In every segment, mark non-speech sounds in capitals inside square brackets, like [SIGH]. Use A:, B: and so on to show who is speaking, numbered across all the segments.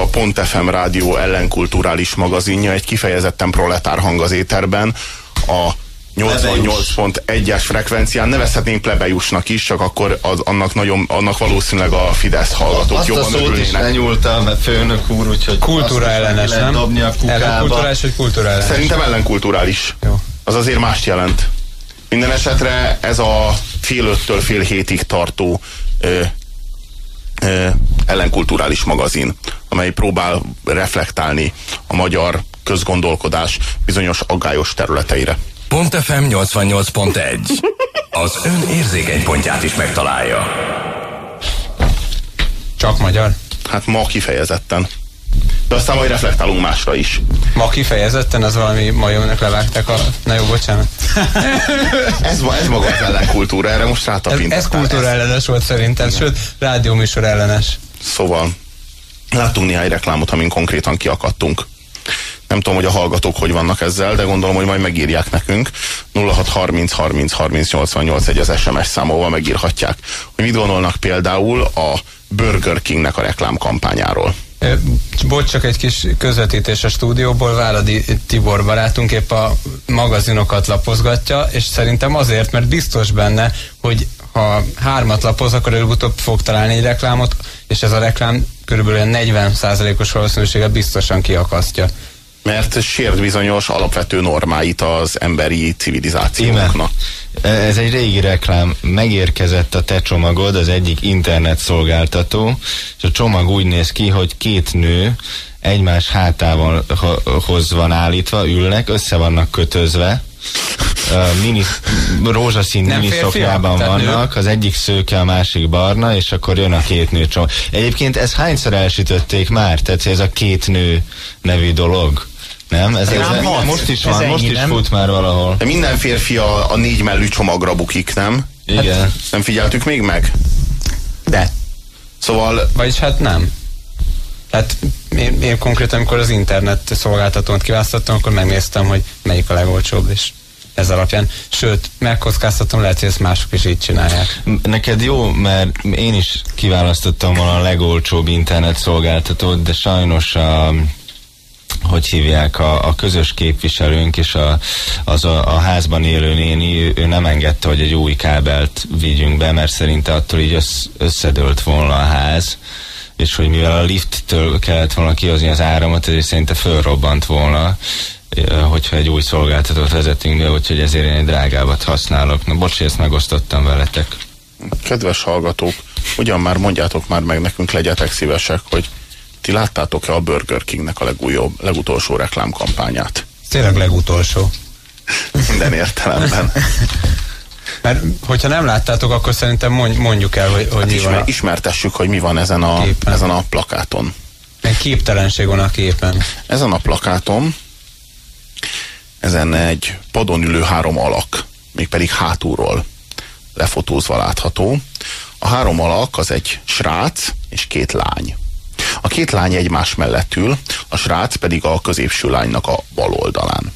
A: A Pont FM rádió ellenkulturális magazinja egy kifejezetten proletár hang az éterben. A 88.1-es frekvencián nevezhetnénk plebejusnak is, csak akkor az, annak, nagyon, annak valószínűleg a Fidesz hallgatók
B: azt
A: jobban
B: a szót is lenyúltam, mert főnök úr, úgyhogy
C: kultúra ellenes, nem?
B: Dobni a
C: Ellenkulturális vagy kultúra ellenes?
A: Szerintem ellenkulturális. Jó. Az azért mást jelent. Minden esetre ez a fél öttől fél hétig tartó ö, ellenkulturális magazin, amely próbál reflektálni a magyar közgondolkodás bizonyos aggályos területeire.
D: Pont FM 88.1. Az ön érzékeny pontját is megtalálja.
C: Csak magyar?
A: Hát ma kifejezetten. De aztán majd reflektálunk másra is.
C: Ma kifejezetten az valami majomnak levágták a... Na jó, bocsánat. [LAUGHS]
A: ez, ez maga az ellenkultúra, erre most rátapintottál.
C: Ez, ez kultúra ellenes volt szerintem, Igen. sőt, rádióműsor ellenes.
A: Szóval, láttunk néhány reklámot, amin konkrétan kiakadtunk. Nem tudom, hogy a hallgatók hogy vannak ezzel, de gondolom, hogy majd megírják nekünk. 0630 30 30 88 egy az SMS számolva megírhatják, hogy mit gondolnak például a Burger Kingnek a reklámkampányáról.
C: Bocs, csak egy kis közvetítés a stúdióból. Váradi Tibor barátunk épp a magazinokat lapozgatja, és szerintem azért, mert biztos benne, hogy ha hármat lapoz, akkor előbb-utóbb fog találni egy reklámot, és ez a reklám körülbelül 40%-os valószínűséggel biztosan kiakasztja
A: mert sért bizonyos alapvető normáit az emberi civilizációknak.
B: Ez egy régi reklám. Megérkezett a te csomagod, az egyik internet szolgáltató, és a csomag úgy néz ki, hogy két nő egymás hátával hoz van állítva, ülnek, össze vannak kötözve, mini, rózsaszín miniszokjában vannak, nő. az egyik szőke, a másik barna, és akkor jön a két nő csomag. Egyébként ez hányszor elsütötték már? Tehát ez a két nő nevű dolog? Nem? Ez, ez, ez most is van, most is nem? fut már valahol.
A: De minden férfi a, a négy mellű csomagra bukik, nem?
B: Igen. Hát,
A: nem figyeltük még meg?
C: De.
A: Szóval...
C: Vagyis hát nem. Hát én, én konkrétan, amikor az internet szolgáltatót kiválasztottam, akkor megnéztem, hogy melyik a legolcsóbb, és ez alapján. Sőt, megkockáztatom, lehet, hogy ezt mások is így csinálják.
B: Neked jó, mert én is kiválasztottam volna a legolcsóbb internet szolgáltatót, de sajnos a hogy hívják, a, a közös képviselőnk és a, az a, a házban élő néni, ő, ő nem engedte, hogy egy új kábelt vigyünk be, mert szerinte attól így össz, összedőlt volna a ház, és hogy mivel a lifttől kellett volna kihozni az áramot, ezért szerinte fölrobbant volna, hogyha egy új szolgáltatót vezetünk be, úgyhogy ezért én egy drágábbat használok. Na bocs, ezt megosztottam veletek.
A: Kedves hallgatók, ugyan már mondjátok már meg nekünk, legyetek szívesek, hogy ti láttátok-e a Burger Kingnek a legújabb, legutolsó reklámkampányát?
C: Tényleg legutolsó.
A: Minden értelemben.
C: Mert hogyha nem láttátok, akkor szerintem mondjuk el, hogy, hogy hát
A: ismer, a... Ismertessük, hogy mi van ezen a, képen. ezen a plakáton.
C: Egy képtelenség van a képen.
A: Ezen a plakáton ezen egy padon ülő három alak, mégpedig hátulról lefotózva látható. A három alak az egy srác és két lány. A két lány egymás mellett ül, a srác pedig a középső lánynak a bal oldalán.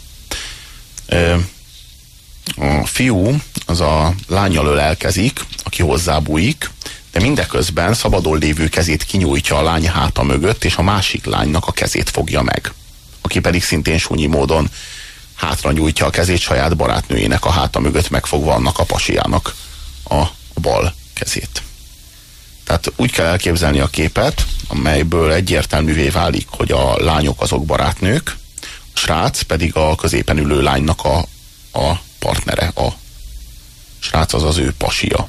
A: A fiú az a lányjal ölelkezik, aki hozzábújik, de mindeközben szabadon lévő kezét kinyújtja a lány háta mögött, és a másik lánynak a kezét fogja meg. Aki pedig szintén súnyi módon hátra nyújtja a kezét saját barátnőjének a háta mögött megfogva annak a pasiának a bal kezét. Tehát úgy kell elképzelni a képet, amelyből egyértelművé válik, hogy a lányok azok barátnők, a srác pedig a középen ülő lánynak a, a partnere, a srác az az ő pasia.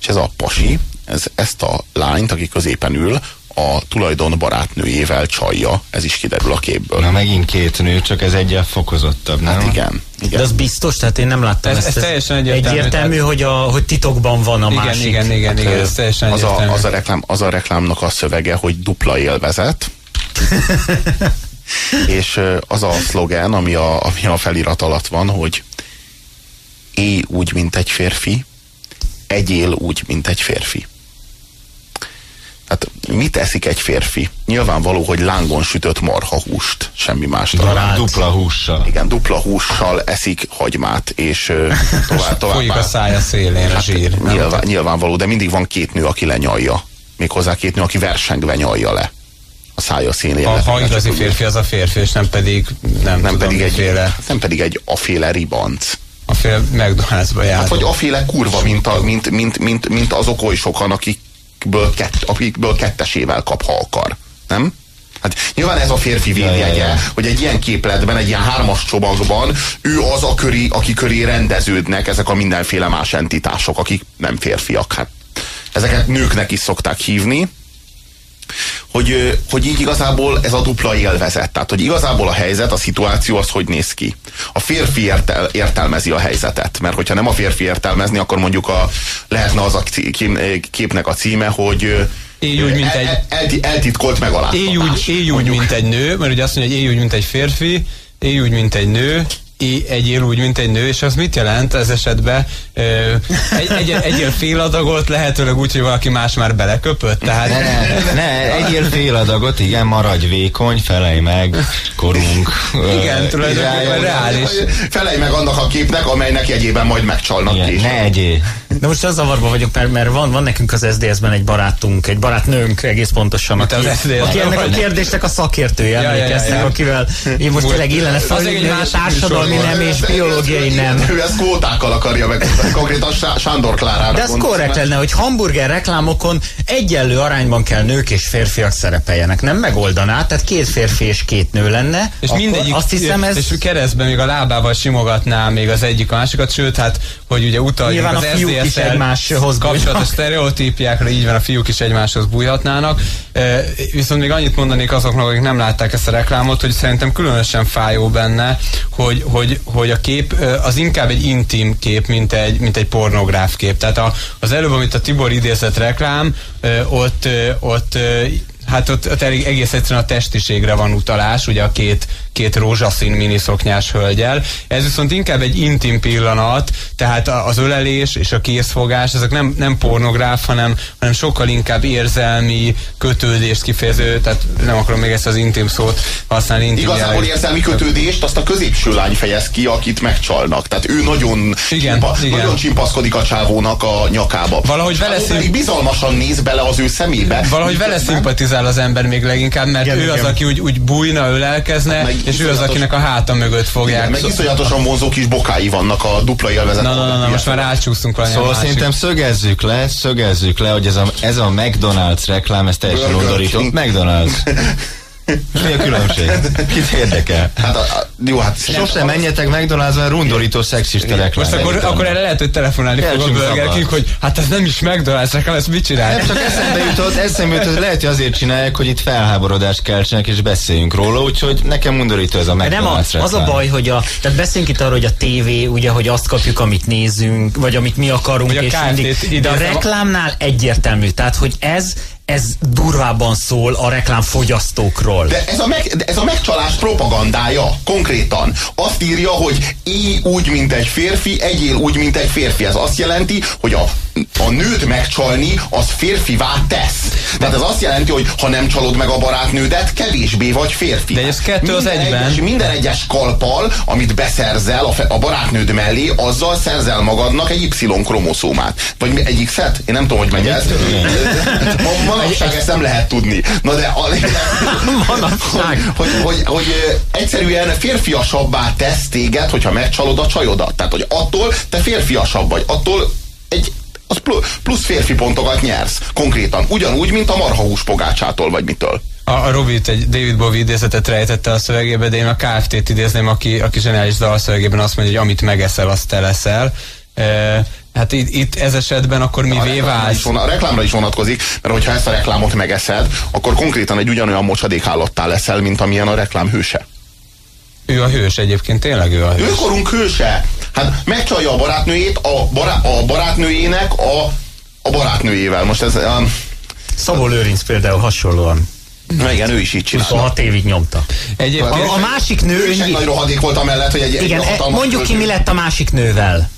A: És ez a pasi, ez, ezt a lányt, aki középen ül, a tulajdon barátnőjével csalja, ez is kiderül a képből.
B: Na megint két nő, csak ez egyel fokozottabb, nem?
A: Hát igen. igen.
E: De az biztos, tehát én nem láttam
C: ez, ezt. Ez teljesen egyértelmű.
E: Egyértelmű, tehát... hogy, a, hogy titokban van a
C: igen,
E: másik.
C: Igen, igen, hát, igen, ez teljesen
A: az a, az, a reklám, az a reklámnak a szövege, hogy dupla élvezet, [LAUGHS] és az a szlogen, ami a, ami a felirat alatt van, hogy élj úgy, mint egy férfi, egyél úgy, mint egy férfi. Tehát mit eszik egy férfi? Nyilvánvaló, hogy lángon sütött marhahúst, semmi más.
E: Darált.
B: Dupla hússal.
A: Igen, dupla hússal eszik hagymát, és tovább, [LAUGHS] tovább.
C: Folyik a szája szélén a zsír.
A: Nyilván, nyilvánvaló, de mindig van két nő, aki lenyalja. Méghozzá két nő, aki versengve nyalja le a szája színén.
C: Ha, ha igazi férfi, az a férfi, és nem pedig nem,
A: nem
C: tudom,
A: pedig, egy,
C: miféle,
A: nem pedig egy aféle ribanc.
C: a fél McDonald'sba jár.
A: Hát vagy aféle kurva, mint, a, mint, mint, mint, mint azok oly sokan, akikből, kett, akikből kettesével kap, ha akar. Nem? Hát nyilván ez a férfi védjegye, hogy egy ilyen képletben, egy ilyen hármas csomagban ő az a köri, aki köré rendeződnek ezek a mindenféle más entitások, akik nem férfiak. Hát ezeket nőknek is szokták hívni, hogy, hogy így igazából ez a dupla élvezet. Tehát, hogy igazából a helyzet, a szituáció az hogy néz ki. A férfi értel, értelmezi a helyzetet, mert hogyha nem a férfi értelmezni, akkor mondjuk a, lehetne az a képnek a címe, hogy
C: Élj úgy, mint egy-
A: el, el, eltitkolt megaláztatás.
C: Élj úgy, élj úgy
A: mondjuk.
C: mint egy nő, mert ugye azt mondja, hogy élj úgy, mint egy férfi, élj úgy, mint egy nő, egyél úgy, mint egy nő, és az mit jelent ez esetben? Egy, egy, egyél fél adagot, lehetőleg úgy, hogy valaki más már beleköpött, tehát...
B: Ne, ne, egyél fél adagot, igen, maradj vékony, felej meg, korunk.
C: Igen,
B: ö,
C: tulajdonképpen reális.
A: Felej meg annak a képnek, amelynek jegyében majd megcsalnak
B: Igen, ne egyél.
E: De most az zavarban vagyok, mert, mert van, van nekünk az SDS-ben egy barátunk, egy barátnőnk egész pontosan, aki, aki ennek a kérdésnek a szakértője,
C: Ja, ja, ja,
E: emlékeztek,
C: ja.
E: akivel én most tényleg illene fel,
C: másik
E: társadalmi nem és biológiai nem.
A: Ő ezt kvótákkal akarja meg. Konkrétan Sá- Sándor Klárára.
E: De ez korrekt lenne, hogy hamburger reklámokon egyenlő arányban kell nők és férfiak szerepeljenek. Nem megoldaná, tehát két férfi és két nő lenne.
C: És mindegyik,
E: azt hiszem ez...
C: és keresztben még a lábával simogatná még az egyik a másikat, sőt, hát, hogy ugye utaljunk az
E: fiúk is egymáshoz
C: kapcsolatos sztereotípiákra, így van, a fiúk is egymáshoz bújhatnának. E, viszont még annyit mondanék azoknak, akik nem látták ezt a reklámot, hogy szerintem különösen fájó benne, hogy, hogy, hogy a kép e, az inkább egy intim kép, mint egy, mint egy pornográf kép. Tehát a, az előbb, amit a Tibor idézett reklám, e, ott, ott Hát ott, ott elég, egész egyszerűen a testiségre van utalás, ugye a két, két rózsaszín miniszoknyás hölgyel. Ez viszont inkább egy intim pillanat, tehát az ölelés és a készfogás, ezek nem, nem pornográf, hanem, hanem sokkal inkább érzelmi kötődést kifejező, tehát nem akarom még ezt az intim szót használni. Intim
A: Igazából
C: jellegű.
A: érzelmi kötődést azt a középső lány fejez ki, akit megcsalnak. Tehát ő nagyon,
C: Igen,
A: csimpa,
C: igen.
A: nagyon csimpaszkodik a csávónak a nyakába.
C: Valahogy vele szim-
A: pedig bizalmasan néz bele az ő szemébe.
C: Valahogy vele
A: miközben-
C: szimpatizál az ember még leginkább, mert
E: Igen,
C: ő az,
E: igen.
C: aki úgy, úgy bújna, ölelkezne,
A: Meg
C: és ő az, akinek a háta mögött fogják.
A: Igen, meg iszonyatosan vonzó kis bokái vannak a dupla élvezet.
C: Na, na, na, na, most már rácsúsztunk valami
B: Szóval
C: másik.
B: szerintem szögezzük le, szögezzük le, hogy ez a, ez a McDonald's reklám, ez teljesen undorító. McDonald's. [LAUGHS] És mi a különbség? Kit érdekel?
A: Hát a, a, jó, hát
B: Sose menjetek McDonald's, mert undorító szexista reklám.
C: Most akkor, akkor erre lehet, hogy telefonálni fog a Burger. King, hogy hát ez nem is McDonald's reklám, ezt mit csinál?
B: Nem csak eszembe jutott, eszembe jutott, lehet, hogy azért csinálják, hogy itt felháborodást keltsenek és beszéljünk róla, úgyhogy nekem undorító ez a
E: De nem a,
B: McDonald's
E: az a baj, hogy a, tehát beszéljünk itt arról, hogy a tévé, ugye, hogy azt kapjuk, amit nézünk, vagy amit mi akarunk, és mindig, de a reklámnál egyértelmű, tehát, hogy ez, ez durvában szól a reklám fogyasztókról.
A: De ez a, meg, de ez a megcsalás propagandája konkrétan. Azt írja, hogy élj úgy, mint egy férfi, egyél úgy, mint egy férfi. Ez azt jelenti, hogy a, a nőt megcsalni, az férfivá tesz. Tehát ez azt jelenti, hogy ha nem csalod meg a barátnődet, kevésbé vagy férfi.
C: De ez kettő az
A: minden
C: egyben.
A: Egyes, minden egyes kalpal, amit beszerzel a, fe, a barátnőd mellé, azzal szerzel magadnak egy Y-kromoszómát. Vagy egy X-et? Én nem tudom, hogy megy ez. [LAUGHS] Ma- Manapság ezt nem lehet tudni. Na de a [LAUGHS]
E: Manapság.
A: hogy, hogy, hogy, hogy egyszerűen férfiasabbá tesz téged, hogyha megcsalod a csajodat. Tehát, hogy attól te férfiasabb vagy. Attól egy az plu- plusz férfi pontokat nyersz. Konkrétan. Ugyanúgy, mint a marhahús pogácsától, vagy mitől.
C: A, a Robit egy David Bowie idézetet rejtette a szövegébe, de én a KFT-t idézném, aki, aki zseniális dalszövegében azt mondja, hogy amit megeszel, azt te leszel. E, hát itt, itt ez esetben akkor mi
A: vonat, a reklámra is vonatkozik, mert hogyha ezt a reklámot megeszed, akkor konkrétan egy ugyanolyan mocsadékállattá leszel, mint amilyen a reklám hőse.
C: Ő a hős egyébként, tényleg ő a hős.
A: Őkorunk hőse. Hát megcsalja a barátnőjét a, bará, a barátnőjének a, a barátnőjével. Most ez... Um,
E: Szabó Lőrinc például hasonlóan.
A: Na igen, ő is így csinálta.
E: 26 évig nyomta.
C: Egyébként
E: A, a másik nő...
A: Ő is egy nagy rohadék volt amellett, hogy egy
E: Igen,
A: egy
E: mondjuk ki, mi lett a másik nővel.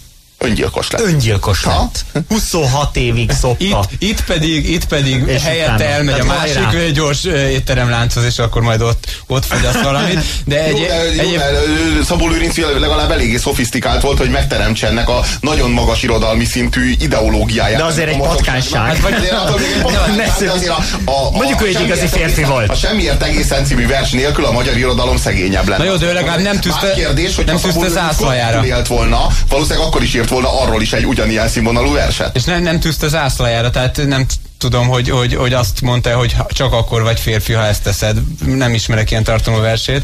A: Öngyilkos lett.
E: Öngyilkos
A: Ha?
E: lett. 26 évig szopta.
C: Itt, itt pedig, itt pedig
E: És
C: helyette
E: utána.
C: elmegy a
E: Tehát
C: másik
E: hajrá.
C: gyors étteremlánchoz, és akkor majd ott, ott fogyaszt [LAUGHS] valamit. De egy,
A: Jó, de, jó,
C: egyéb,
A: de Szabó Lőrinc legalább eléggé szofisztikált volt, hogy megteremtse ennek a nagyon magas irodalmi szintű ideológiáját.
E: De azért egy
A: a
E: patkányság.
A: Hát vagy azért attól még egy [LAUGHS] patkányság, a, a, a,
E: Mondjuk, ő egy igazi férfi volt.
A: A semmiért egészen című vers nélkül a magyar irodalom szegényebb lenne.
C: Na jó, de ő legalább nem tűzte-
A: kérdés, hogy
C: nem tűzte zászlajára.
A: élt volna, valószínűleg akkor is írt volna arról is egy ugyanilyen színvonalú verset.
C: és nem, nem tűzte zászlajára, tehát nem tudom, hogy, hogy, hogy azt mondta, hogy csak akkor vagy férfi, ha ezt teszed. Nem ismerek ilyen tartalmú versét.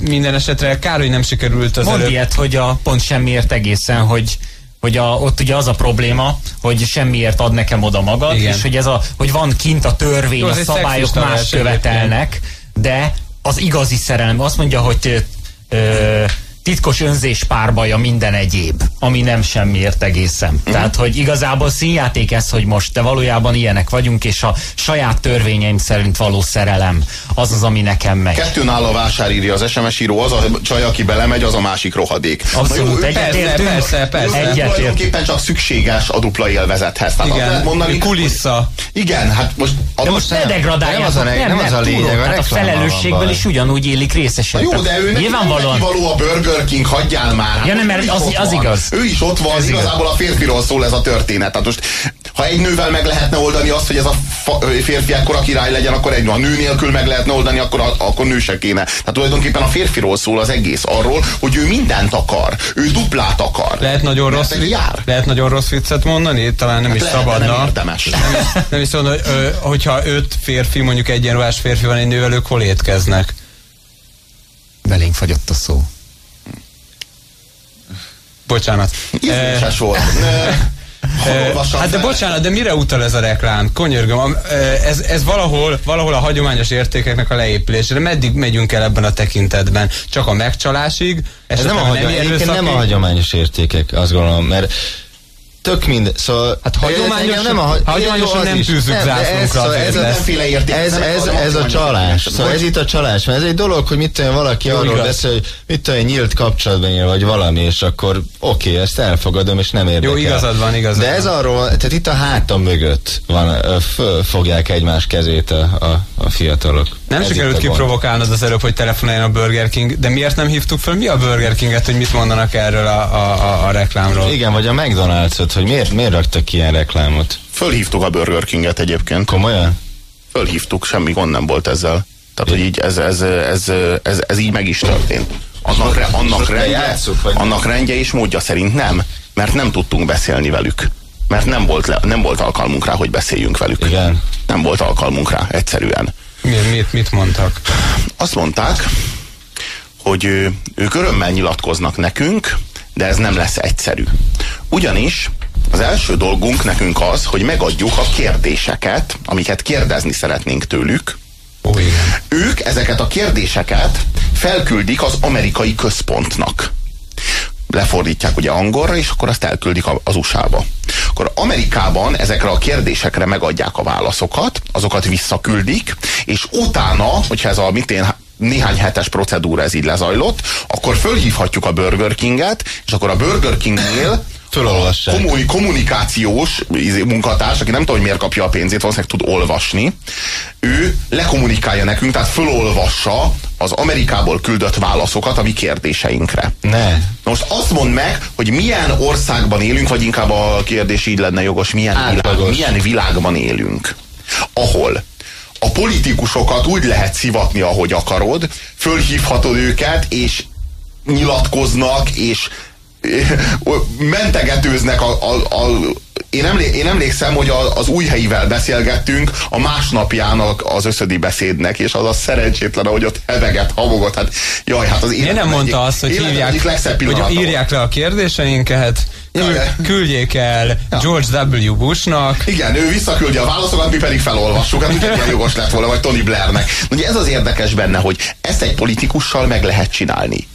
C: Minden esetre kár, hogy nem sikerült az
E: Mondd
C: előbb.
E: ilyet, hogy a pont semmiért egészen, hogy hogy a, ott ugye az a probléma, hogy semmiért ad nekem oda magad,
C: Igen.
E: és hogy, ez a, hogy van kint a törvény,
C: Jó,
E: a szabályok más követelnek, de az igazi szerelem, azt mondja, hogy ö, ö, titkos önzés párbaja minden egyéb, ami nem semmiért egészen. Uh-huh. Tehát, hogy igazából színjáték ez, hogy most, de valójában ilyenek vagyunk, és a saját törvényeim szerint való szerelem az az, ami nekem megy.
A: Kettőn áll a vásár, írja az SMS író, az a csaj, aki belemegy, az a másik rohadék.
E: Abszolút, egyetértünk.
C: persze, persze.
A: ő
E: Egyetért.
A: tulajdonképpen csak szükséges a dupla élvezethez. Tehát lehet
C: Igen,
A: mondani,
C: kulissza.
A: Igen, hát most...
E: De most ne degradálják,
B: nem az a leg- nem az a lényeg, a
E: tehát a felelősségből is ugyanúgy élik részesen.
A: Jó, de ő nem neki való a Burger King, hagyjál már. Hát
E: Ja, nem,
A: most
E: mert
A: ő is
E: az-
A: ott
E: az
A: van.
E: igaz.
A: Ő is ott van, igazából a férfiról szól ez a történet. Tehát most, ha egy nővel meg lehetne oldani azt, hogy ez a férfi ekkora király legyen, akkor egy a nő nélkül meg lehetne oldani, akkor, a, akkor nő se kéne. Tehát tulajdonképpen a férfiról szól az egész arról, hogy ő mindent akar. Ő duplát akar.
C: Lehet nagyon, rossz,
A: jár.
C: lehet nagyon rossz viccet mondani, talán nem
A: Hát
C: is
A: lehet,
C: szabadna.
A: Nem érdemes.
C: Nem is mondom, hogy, ö, hogyha öt férfi, mondjuk egyenruhás férfi van egy nővel, ők hol étkeznek?
E: belénk fagyott a szó.
C: Bocsánat. Eh,
A: Ízléses volt.
C: Eh,
A: olvassam
C: Hát de
A: fel-
C: bocsánat, de mire utal ez a reklám? Konyörgöm, eh, ez, ez valahol, valahol a hagyományos értékeknek a leépülésére. Meddig megyünk el ebben a tekintetben? Csak a megcsalásig?
B: Ez nem a, hagyom, egyébként nem a hagyományos értékek, azt gondolom, mert tök mind, szóval...
C: Hát hagyományos-
B: nem a, hagy-
C: hagyományosan nem tűzzük zászlónkra
B: ez, szóval ez, ez,
A: Nem
B: ez, a csalás. Szóval ez itt a csalás, mert ez egy dolog, hogy mit tudom, valaki
C: Jó,
B: arról
C: igaz.
B: beszél, hogy mit tudom, nyílt kapcsolatban él, vagy valami, és akkor oké, okay, ezt elfogadom, és nem érdekel.
C: Jó, igazad van, igazad
B: De ez
C: van.
B: arról, tehát itt a hátam mögött van, ö, fölfogják egymás kezét a, a, a fiatalok.
C: Nem
B: Ez
C: sikerült kiprovokálnod az előbb, hogy telefonáljon a Burger King, de miért nem hívtuk fel mi a Burger Kinget, hogy mit mondanak erről a, a, a, a reklámról?
B: Igen, vagy a McDonald's-ot, hogy miért, miért raktak ilyen reklámot?
A: Fölhívtuk a Burger Kinget egyébként.
B: Komolyan?
A: Fölhívtuk, semmi gond nem volt ezzel. Tehát, hogy így ez, ez, ez, ez, ez így meg is történt. Annak, re, annak, rendje, annak rendje és módja szerint nem, mert nem tudtunk beszélni velük. Mert nem volt, le, nem volt alkalmunk rá, hogy beszéljünk velük.
B: Igen.
A: Nem volt alkalmunk rá, egyszerűen.
C: Mi, mit, mit mondtak?
A: Azt mondták, hogy ők örömmel nyilatkoznak nekünk, de ez nem lesz egyszerű. Ugyanis az első dolgunk nekünk az, hogy megadjuk a kérdéseket, amiket kérdezni szeretnénk tőlük.
C: Igen.
A: Ők ezeket a kérdéseket felküldik az amerikai központnak. Lefordítják ugye angolra, és akkor azt elküldik az USA-ba. Akkor Amerikában ezekre a kérdésekre megadják a válaszokat, azokat visszaküldik, és utána, hogyha ez a mitén néhány hetes procedúra ez így lezajlott, akkor fölhívhatjuk a Burger Kinget, és akkor a Burger Kingnél
B: Fölolvassák.
A: Komuni, kommunikációs izé, munkatárs, aki nem tudom, hogy miért kapja a pénzét, valószínűleg tud olvasni, ő lekommunikálja nekünk, tehát fölolvassa az Amerikából küldött válaszokat a mi kérdéseinkre.
B: Ne.
A: Most azt mondd meg, hogy milyen országban élünk, vagy inkább a kérdés így lenne jogos, milyen, világ, milyen világban élünk, ahol a politikusokat úgy lehet szivatni, ahogy akarod, fölhívhatod őket, és nyilatkoznak, és mentegetőznek a, a, a én, emlé, én emlékszem, hogy a, az új helyivel beszélgettünk a másnapjának az összödi beszédnek, és az a szerencsétlen, ahogy ott heveget, hamogot, hát jaj, hát az életem
C: nem mondta
A: egyik-
C: azt, hogy hívják, hogy írják le a kérdéseinket, küldjék el George W. Bushnak,
A: Igen, ő visszaküldi a válaszokat, mi pedig felolvassuk. Hát ilyen jogos lett volna, vagy Tony Blairnek. Ugye ez az érdekes benne, hogy ezt egy politikussal meg lehet csinálni.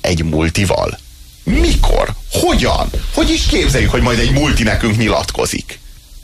A: Egy multival. Mikor? Hogyan? Hogy is képzeljük, hogy majd egy multi nekünk nyilatkozik?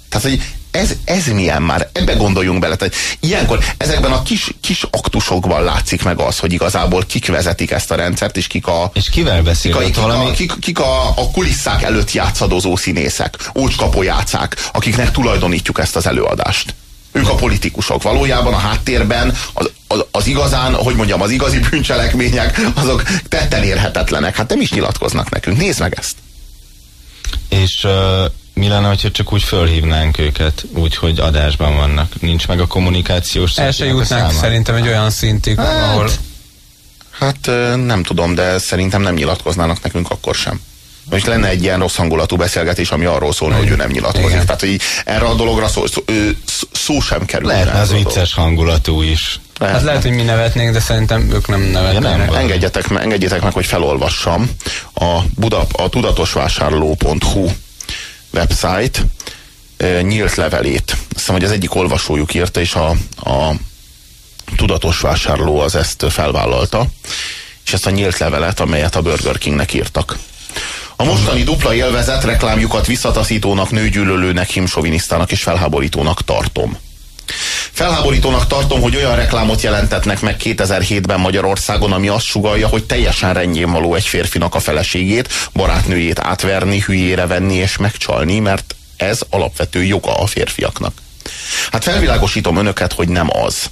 A: Tehát, hogy ez, ez milyen már? Ebbe gondoljunk bele. Tehát ilyenkor ezekben a kis, kis aktusokban látszik meg az, hogy igazából kik vezetik ezt a rendszert, és kik a...
B: És kivel beszél?
A: Kik, a, kik,
B: valami...
A: a, kik, kik a, a kulisszák előtt játszadozó színészek, ócskapójátszák, akiknek tulajdonítjuk ezt az előadást. Ők a politikusok. Valójában a háttérben az, az, az igazán, hogy mondjam, az igazi bűncselekmények, azok tetten érhetetlenek. Hát nem is nyilatkoznak nekünk. Nézd meg ezt.
B: És uh, mi lenne, hogyha csak úgy fölhívnánk őket, úgy, hogy adásban vannak? Nincs meg a kommunikációs
C: El se jutnánk szerintem egy olyan szintig, hát, ahol...
A: Hát nem tudom, de szerintem nem nyilatkoznának nekünk akkor sem. Most lenne egy ilyen rossz hangulatú beszélgetés, ami arról szólna, hogy ő nem nyilatkozik. Igen. Tehát, hogy erre a dologra szó, szó, szó sem kerül.
B: Lehet, az vicces hangulatú is.
C: Lehet, hát lehet, hogy mi nevetnénk, de szerintem ők nem nevetnének. Ja, nem,
A: engedjetek, engedjetek meg, hogy felolvassam a, Buda, a tudatosvásárló.hu website e, nyílt levelét. Azt hiszem, hogy az egyik olvasójuk írta, és a, a tudatos vásárló az ezt felvállalta, és ezt a nyílt levelet, amelyet a Burger Kingnek írtak. A mostani dupla élvezet reklámjukat visszataszítónak, nőgyűlölőnek, himsovinisztának és felháborítónak tartom. Felháborítónak tartom, hogy olyan reklámot jelentetnek meg 2007-ben Magyarországon, ami azt sugalja, hogy teljesen rendjén való egy férfinak a feleségét, barátnőjét átverni, hülyére venni és megcsalni, mert ez alapvető joga a férfiaknak. Hát felvilágosítom önöket, hogy nem az.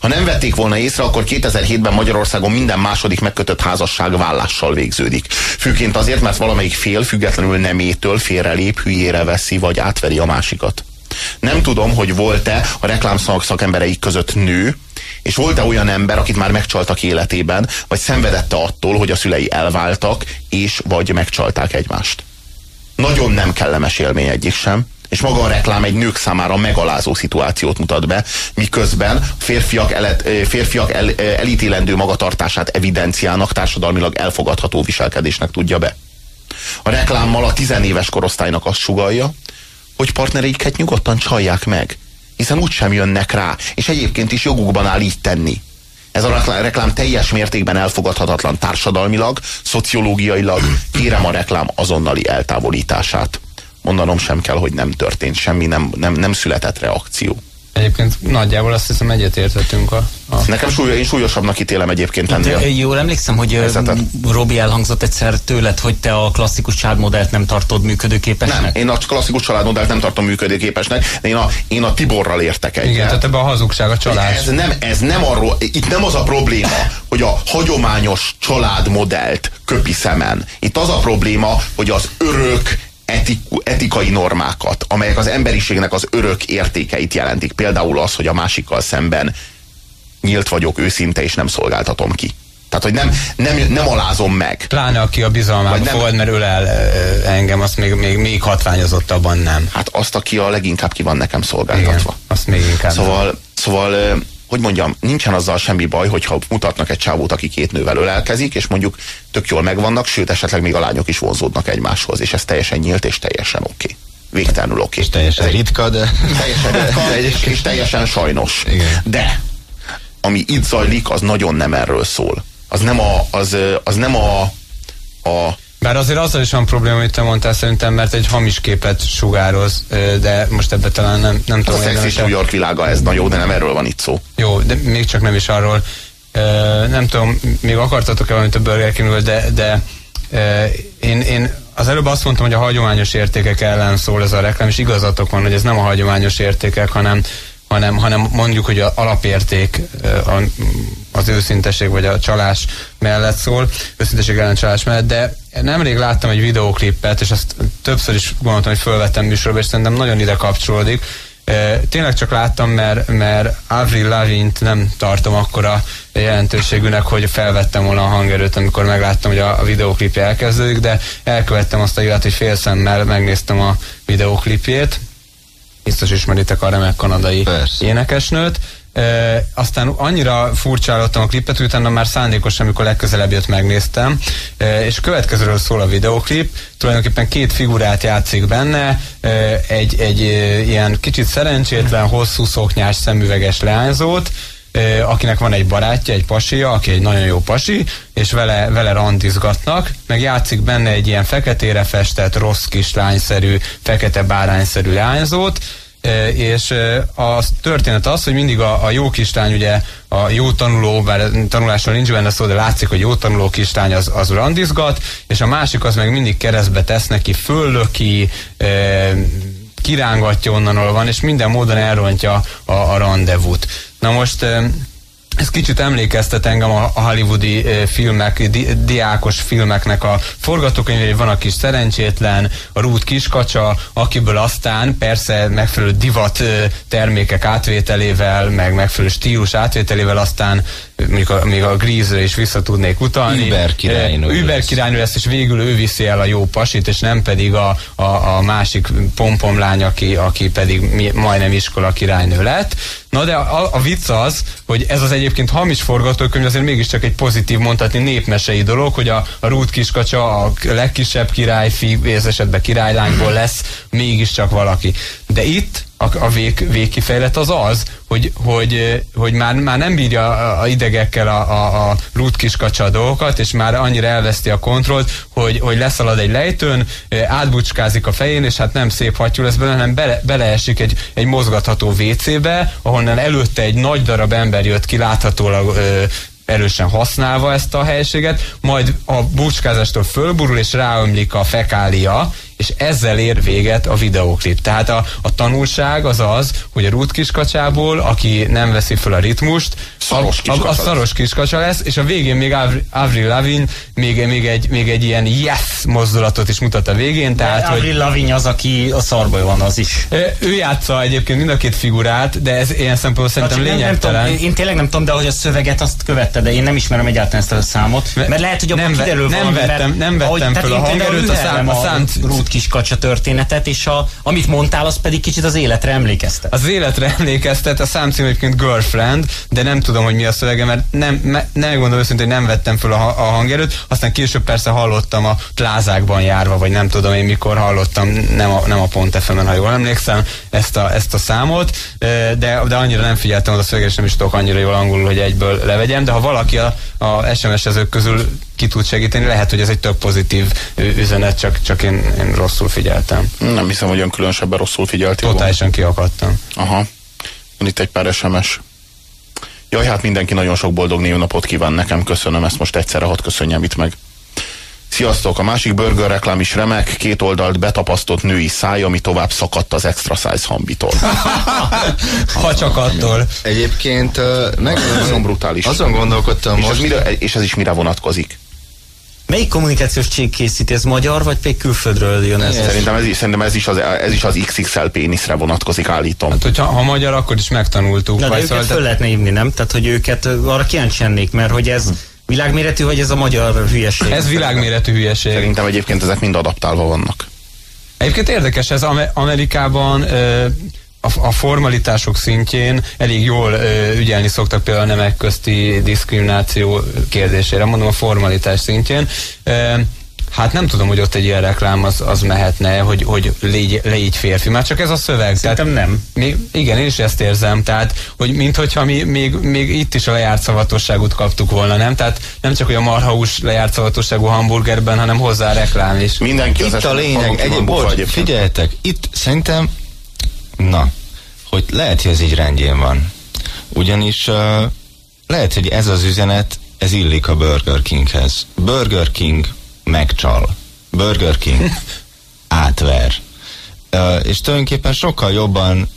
A: Ha nem vették volna észre, akkor 2007-ben Magyarországon minden második megkötött házasság vállással végződik. Főként azért, mert valamelyik fél függetlenül nemétől félrelép, hülyére veszi, vagy átveri a másikat. Nem tudom, hogy volt-e a reklámszak szakembereik között nő, és volt-e olyan ember, akit már megcsaltak életében, vagy szenvedette attól, hogy a szülei elváltak, és vagy megcsalták egymást. Nagyon nem kellemes élmény egyik sem, és maga a reklám egy nők számára megalázó szituációt mutat be, miközben férfiak, elet, férfiak el, elítélendő magatartását evidenciának, társadalmilag elfogadható viselkedésnek tudja be. A reklámmal a tizenéves korosztálynak azt sugalja, hogy partnereiket nyugodtan csalják meg, hiszen úgysem jönnek rá, és egyébként is jogukban áll így tenni. Ez a reklám teljes mértékben elfogadhatatlan társadalmilag, szociológiailag, kérem a reklám azonnali eltávolítását. Mondanom sem kell, hogy nem történt semmi, nem, nem, nem született reakció.
C: Egyébként nagyjából azt hiszem egyetértettünk a, a...
A: Nekem súly, én súlyosabbnak ítélem egyébként ennél.
E: Itt, jól emlékszem, hogy helyzetet. Robi elhangzott egyszer tőled, hogy te a klasszikus családmodellt nem tartod működőképesnek?
A: Nem, én a klasszikus családmodellt nem tartom működőképesnek, de én a, én a Tiborral értek egyet.
C: Igen, tehát ebben a hazugság, a csalás.
A: Ez nem, ez nem arról, itt nem az a probléma, hogy a hagyományos családmodellt köpi szemen. Itt az a probléma, hogy az örök, etiku, etikai normákat, amelyek az emberiségnek az örök értékeit jelentik. Például az, hogy a másikkal szemben nyílt vagyok, őszinte, és nem szolgáltatom ki. Tehát, hogy nem, nem, nem alázom meg.
C: Pláne aki a bizalmába nem... fogad, mert ölel engem, azt még, még, még hatványozottabban nem.
A: Hát azt, aki a leginkább ki van nekem szolgáltatva.
C: Igen, azt még inkább.
A: Szóval, nem. szóval hogy mondjam, nincsen azzal semmi baj, hogyha mutatnak egy csávót, aki két nővel ölelkezik, és mondjuk tök jól megvannak, sőt esetleg még a lányok is vonzódnak egymáshoz, és ez teljesen nyílt és teljesen oké. Okay. Végtelenül oké. Okay.
B: És teljesen ez ritka, de...
A: Teljesen ritka, [LAUGHS] és, és teljesen sajnos.
B: Igen.
A: De, ami itt zajlik, az nagyon nem erről szól. Az nem a, az, az nem a, a
C: bár azért azzal is van probléma, amit te mondtál szerintem, mert egy hamis képet sugároz, de most ebbe talán nem, nem tudom.
A: A szexis New York világa, ez na jó, de nem erről van itt szó.
C: Jó, de még csak nem is arról. Nem tudom, még akartatok-e valamit a Burger Kingről, de, de én, én az előbb azt mondtam, hogy a hagyományos értékek ellen szól ez a reklám, és igazatok van, hogy ez nem a hagyományos értékek, hanem hanem, hanem mondjuk, hogy az alapérték az őszinteség vagy a csalás mellett szól, őszinteség ellen csalás mellett, de nemrég láttam egy videóklipet, és azt többször is gondoltam, hogy fölvettem műsorba, és szerintem nagyon ide kapcsolódik. Tényleg csak láttam, mert, mert Avril Lavint nem tartom akkora jelentőségűnek, hogy felvettem volna a hangerőt, amikor megláttam, hogy a, a videóklipje elkezdődik, de elkövettem azt a hibát, hogy fél szemmel megnéztem a videóklipjét, biztos ismeritek a remek kanadai Persze. énekesnőt. E, aztán annyira furcsálottam a klipet, utána már szándékosan, amikor legközelebb jött megnéztem, e, és következőről szól a videoklip, tulajdonképpen két figurát játszik benne, e, egy, egy e, ilyen kicsit szerencsétlen, hosszú szoknyás szemüveges leányzót, akinek van egy barátja, egy pasia, aki egy nagyon jó pasi, és vele, vele randizgatnak, meg játszik benne egy ilyen feketére festett, rossz kislányszerű, fekete bárányszerű lányzót, e, és e, a történet az, hogy mindig a, a jó kislány, ugye a jó tanuló, bár tanulásról nincs benne szó, de látszik, hogy jó tanuló kislány az, az randizgat, és a másik az meg mindig keresztbe tesz neki, föllöki, e, kirángatja onnan, ahol van, és minden módon elrontja a, a rendezvút. Na most ez kicsit emlékeztet engem a, hollywoodi filmek, di, diákos filmeknek a forgatókönyvei, van a kis szerencsétlen, a rút kiskacsa, akiből aztán persze megfelelő divat termékek átvételével, meg megfelelő stílus átvételével aztán még a, még a Grease-re is vissza tudnék utalni.
B: Uber királynő.
C: Uber királynő lesz, és végül ő viszi el a jó pasit, és nem pedig a, a, a másik pompomlány, aki, aki pedig majdnem iskola királynő lett. Na de a, a vicc az, hogy ez az egyébként hamis forgatókönyv azért mégiscsak egy pozitív, mondhatni népmesei dolog, hogy a, a Rút kiskacsa a legkisebb királyfi, ez esetben királylányból lesz mégiscsak valaki. De itt a, a vég, végkifejlet az az, hogy, hogy, hogy már, már nem bírja a, idegekkel a, a, a rút kiskacsa dolgokat, és már annyira elveszti a kontrollt, hogy, hogy leszalad egy lejtőn, átbucskázik a fején, és hát nem szép hattyú lesz belőle, hanem bele, beleesik egy, egy mozgatható WC-be, ahonnan előtte egy nagy darab ember jött ki, láthatólag ö, erősen használva ezt a helységet, majd a bucskázástól fölburul és ráömlik a fekália, és ezzel ér véget a videóklip. Tehát a, a tanulság az az, hogy a Ruth kiskacsából, aki nem veszi föl a ritmust,
A: Szaros
C: a, a, a szaros kiskacsa lesz, és a végén még Avril, Avril Lavigne még, még, egy, még egy ilyen yes mozdulatot is mutat a végén. Tehát,
E: Avril hogy, Lavigne az, aki a szarból van, az is.
C: Ő játsza egyébként mind a két figurát, de ez ilyen szempontból szerintem lényegtelen.
E: Nem, nem én tényleg nem tudom, de hogy a szöveget azt követte, de én nem ismerem egyáltalán ezt a számot. Mert lehet, hogy abban
C: nem,
E: kiderül
C: nem
E: valami,
C: vettem,
E: mert,
C: nem vettem
E: ahogy,
C: föl a hangerőt, a, szám, a, szám,
E: Ruth kiskacsa történetet, és a, amit mondtál, az pedig kicsit az életre emlékeztet.
C: Az életre emlékeztet, a számcím egyébként Girlfriend, de nem tudom, hogy mi a szövege, mert nem, me, ne gondolom őszintén, hogy nem vettem föl a, a hangerőt, aztán később persze hallottam a plázákban járva, vagy nem tudom én mikor hallottam, nem a, nem a Pont fm ha jól emlékszem, ezt a, ezt a számot, de, de annyira nem figyeltem oda a szöveget, és nem is tudok annyira jól angolul, hogy egyből levegyem, de ha valaki a, a SMS-ezők közül ki tud segíteni. Lehet, hogy ez egy tök pozitív üzenet, csak, csak én, én rosszul figyeltem.
A: Nem hiszem, hogy ön különösebben rosszul figyeltél.
C: Totálisan kiakadtam.
A: Aha. Van itt egy pár SMS. Jaj, hát mindenki nagyon sok boldog névnapot kíván nekem, köszönöm, ezt most egyszerre hadd köszönjem itt meg. Sziasztok, a másik burger reklám is remek, két oldalt betapasztott női száj, ami tovább szakadt az extra size hambitól. [LAUGHS]
C: ha csak attól.
B: Egyébként meg
A: nagyon brutális.
B: Azon gondolkodtam
A: és
B: most.
A: Ez mire, és ez is mire vonatkozik?
E: Melyik kommunikációs cég készíti? Ez magyar, vagy pedig külföldről jön ez?
A: Szerintem ez, szerintem ez is az, ez is az XXL péniszre vonatkozik, állítom.
C: Hát, hogyha ha magyar, akkor is megtanultuk.
E: Na, de őket szóval, föl lehetne hívni, nem? Tehát, hogy őket arra kíváncsi mert hogy ez világméretű, vagy ez a magyar hülyeség?
C: Ez világméretű hülyeség.
A: Szerintem egyébként ezek mind adaptálva vannak.
C: Egyébként érdekes, ez Amerikában a, a formalitások szintjén elég jól ö, ügyelni szoktak például a nemek közti diszkrimináció kérdésére, mondom a formalitás szintjén. Ö, Hát nem tudom, hogy ott egy ilyen reklám az, az mehetne, hogy, hogy légy, légy férfi. Már csak ez a szöveg.
E: Szerintem
C: tehát,
E: nem.
C: Még, igen, én is ezt érzem. Tehát, hogy minthogyha mi még, még itt is a lejárt szavatosságot kaptuk volna, nem? Tehát nem csak, hogy a marhaus lejárt szavatosságú hamburgerben, hanem hozzá a reklám is.
A: Mindenki
B: itt
A: az
B: a lényeg, egy, bocs, figyeljetek, itt szerintem, na, hogy lehet, hogy ez így rendjén van. Ugyanis uh, lehet, hogy ez az üzenet, ez illik a Burger Kinghez. Burger King megcsal. Burger King [LAUGHS] átver. Uh, és tulajdonképpen sokkal jobban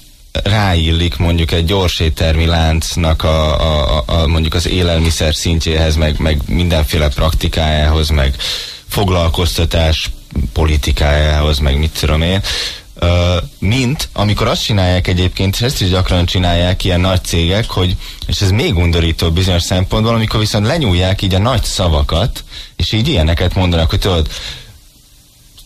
B: ráillik mondjuk egy gyors éttermi láncnak a, a, a, a mondjuk az élelmiszer szintjéhez, meg, meg mindenféle praktikájához, meg foglalkoztatás politikájához, meg mit tudom én, mint amikor azt csinálják egyébként, és ezt is gyakran csinálják ilyen nagy cégek, hogy, és ez még undorító bizonyos szempontból, amikor viszont lenyúlják így a nagy szavakat, és így ilyeneket mondanak, hogy tudod,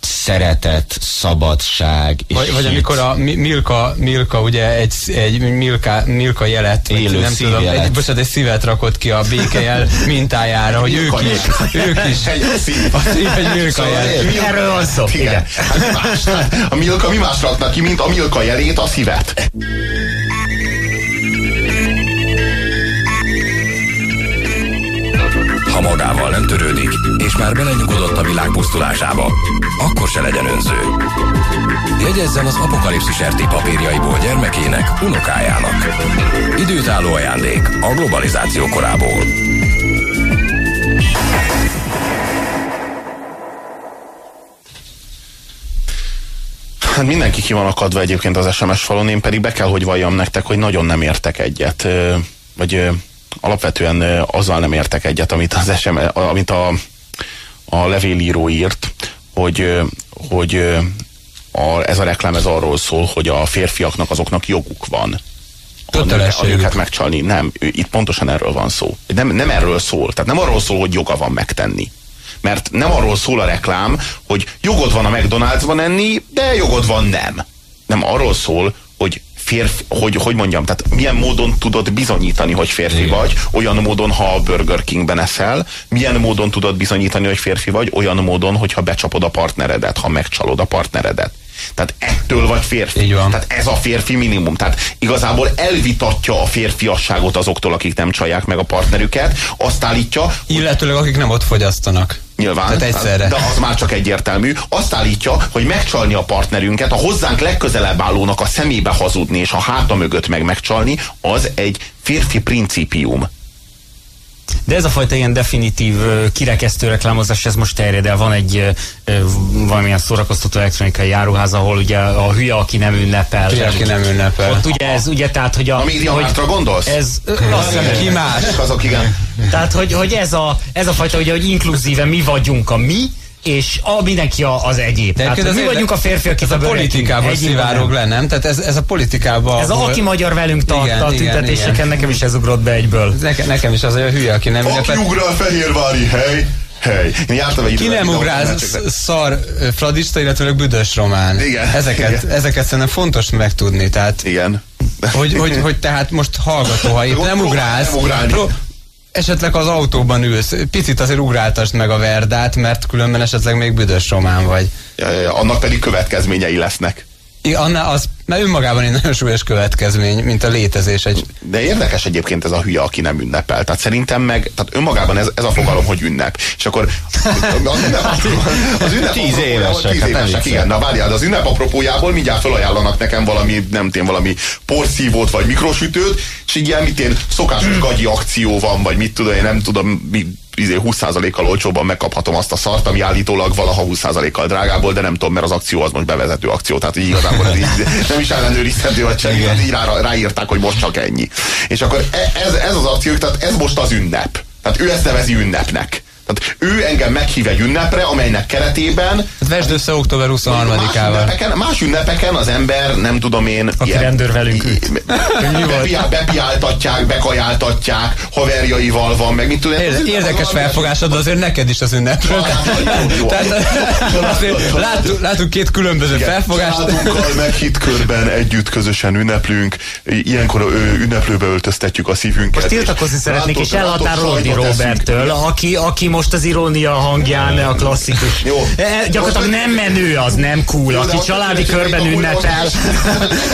B: szeretet, szabadság. És
C: vagy, vagy amikor a Milka, Milka ugye egy, egy Milka, Milka jelet,
B: Élő
C: nem tudom, egy, bocsánat, egy szívet rakott ki a békejel mintájára, hogy ők is, ők is.
A: Egy szív.
C: A szív egy Milka
A: Szóval
C: jel.
E: Erről van szó.
A: Igen. Hát más, a Milka mi más raknak ki, mint a Milka jelét, a szívet.
D: Ha magával nem törődik, és már belenyugodott a világ pusztulásába, akkor se legyen önző. Jegye Vigyezzen az apokalipszis RT papírjaiból gyermekének, unokájának. Időtálló ajándék a globalizáció korából.
A: Hát mindenki ki van akadva egyébként az SMS falon, én pedig be kell, hogy valljam nektek, hogy nagyon nem értek egyet. Vagy alapvetően azzal nem értek egyet, amit, az SM, amit a, a levélíró írt, hogy, hogy a, ez a reklám ez arról szól, hogy a férfiaknak azoknak joguk van a nőket- megcsalni. Nem, itt pontosan erről van szó. Nem, nem erről szól. Tehát nem arról szól, hogy joga van megtenni. Mert nem arról szól a reklám, hogy jogod van a McDonald'sban enni, de jogod van nem. Nem arról szól, férfi, hogy, hogy mondjam, tehát milyen módon tudod bizonyítani, hogy férfi
B: Igen.
A: vagy, olyan módon, ha a Burger Kingben eszel, milyen módon tudod bizonyítani, hogy férfi vagy, olyan módon, hogyha becsapod a partneredet, ha megcsalod a partneredet. Tehát ettől vagy férfi.
C: Így van.
A: Tehát ez a férfi minimum. Tehát igazából elvitatja a férfiasságot azoktól, akik nem csalják meg a partnerüket, azt állítja,
C: Illetőleg akik nem ott fogyasztanak.
A: Nyilván.
C: Tehát egyszerre.
A: De az már csak egyértelmű. Azt állítja, hogy megcsalni a partnerünket, a hozzánk legközelebb állónak a szemébe hazudni, és a háta mögött meg megcsalni, az egy férfi principium.
E: De ez a fajta ilyen definitív kirekesztő reklámozás, ez most terjed el. Van egy valamilyen szórakoztató elektronikai járuház, ahol ugye a hülye, aki nem ünnepel.
C: Hülye, aki nem ünnepel.
E: Ott ugye ez, ugye tehát, hogy a...
A: A média
E: hogy
A: mártra gondolsz?
E: ez, hiszem,
C: Ki más?
A: Azok, igen.
E: Tehát, hogy, hogy ez, a, ez a fajta, ugye, hogy inkluzíve mi vagyunk a mi, és a mindenki a, az egyéb.
C: De
E: Tehát, mi vagyunk a férfiak,
C: Ez
E: itt
C: a
E: Egyéb
C: szivárog le, nem? Tehát ez, ez a politikában...
E: Ez a aki magyar velünk tart
C: Igen,
E: a tüntetéseken,
C: igen.
E: nekem is ez ugrott be egyből.
C: Neke, nekem is az, a hülye, aki nem ünnepel.
A: a fehérvári hely, hely. Én jártam egy
C: Ki nem ugrál szar fradista, illetőleg büdös román.
A: Igen,
C: Ezeket,
A: igen.
C: ezeket szerintem fontos megtudni. Tehát,
A: Igen.
C: hogy, hogy, hogy tehát most hallgató, ha itt nem ugrálsz,
A: nem ugrálni.
C: pró- esetleg az autóban ülsz, picit azért ugráltasd meg a verdát, mert különben esetleg még büdös román vagy.
A: Ja, ja, ja, Annak pedig következményei lesznek.
C: I- Annál az, mert önmagában egy nagyon súlyos következmény, mint a létezés egy
A: De érdekes egyébként ez a hülye, aki nem ünnepel. Tehát szerintem meg, tehát önmagában ez, ez a fogalom, hogy ünnep. És akkor az ünnep, az ünnep [LAUGHS]
B: Tíz évesek,
A: tíz
B: hát
A: évesek, igen. Na várjál, de az ünnep apropójából mindjárt felajánlanak nekem valami, nem tudom, valami porszívót vagy mikrosütőt, és így ilyen, mit én, szokásos gagyi akció van, vagy mit tudom, én nem tudom, mi, 20%-kal olcsóbban megkaphatom azt a szart, ami állítólag valaha 20%-kal drágából, de nem tudom, mert az akció az most bevezető akció, tehát így igazából ez így [LAUGHS] nem is ellenőrizhető, vagy sem, tehát így rá, ráírták, hogy most csak ennyi. És akkor e- ez, ez az akció, tehát ez most az ünnep. Tehát ő ezt nevezi ünnepnek. Tehát ő engem meghív egy ünnepre, amelynek keretében
C: Hát vesd össze október
A: más
C: 23-ával.
A: ünnepeken, más ünnepeken az ember, nem tudom én...
E: Aki rendőr velünk üt.
A: Bepiál, bepiáltatják, bekajáltatják, haverjaival van, meg mit tudom én.
C: Érde- Érdekes felfogásod, de azért neked is az ünnepről. Látunk, látunk két különböző
A: Igen,
C: felfogást.
A: Meghitt körben együtt közösen ünneplünk, ilyenkor ö, ünneplőbe öltöztetjük a szívünket.
E: Most tiltakozni szeretnék, és elhatárolódni Roberttől, aki, aki most az irónia hangján a klasszikus.
A: Jó.
E: E, Gyakorlatilag nem menő, az nem cool. Aki családi körben ünnepel,
A: az-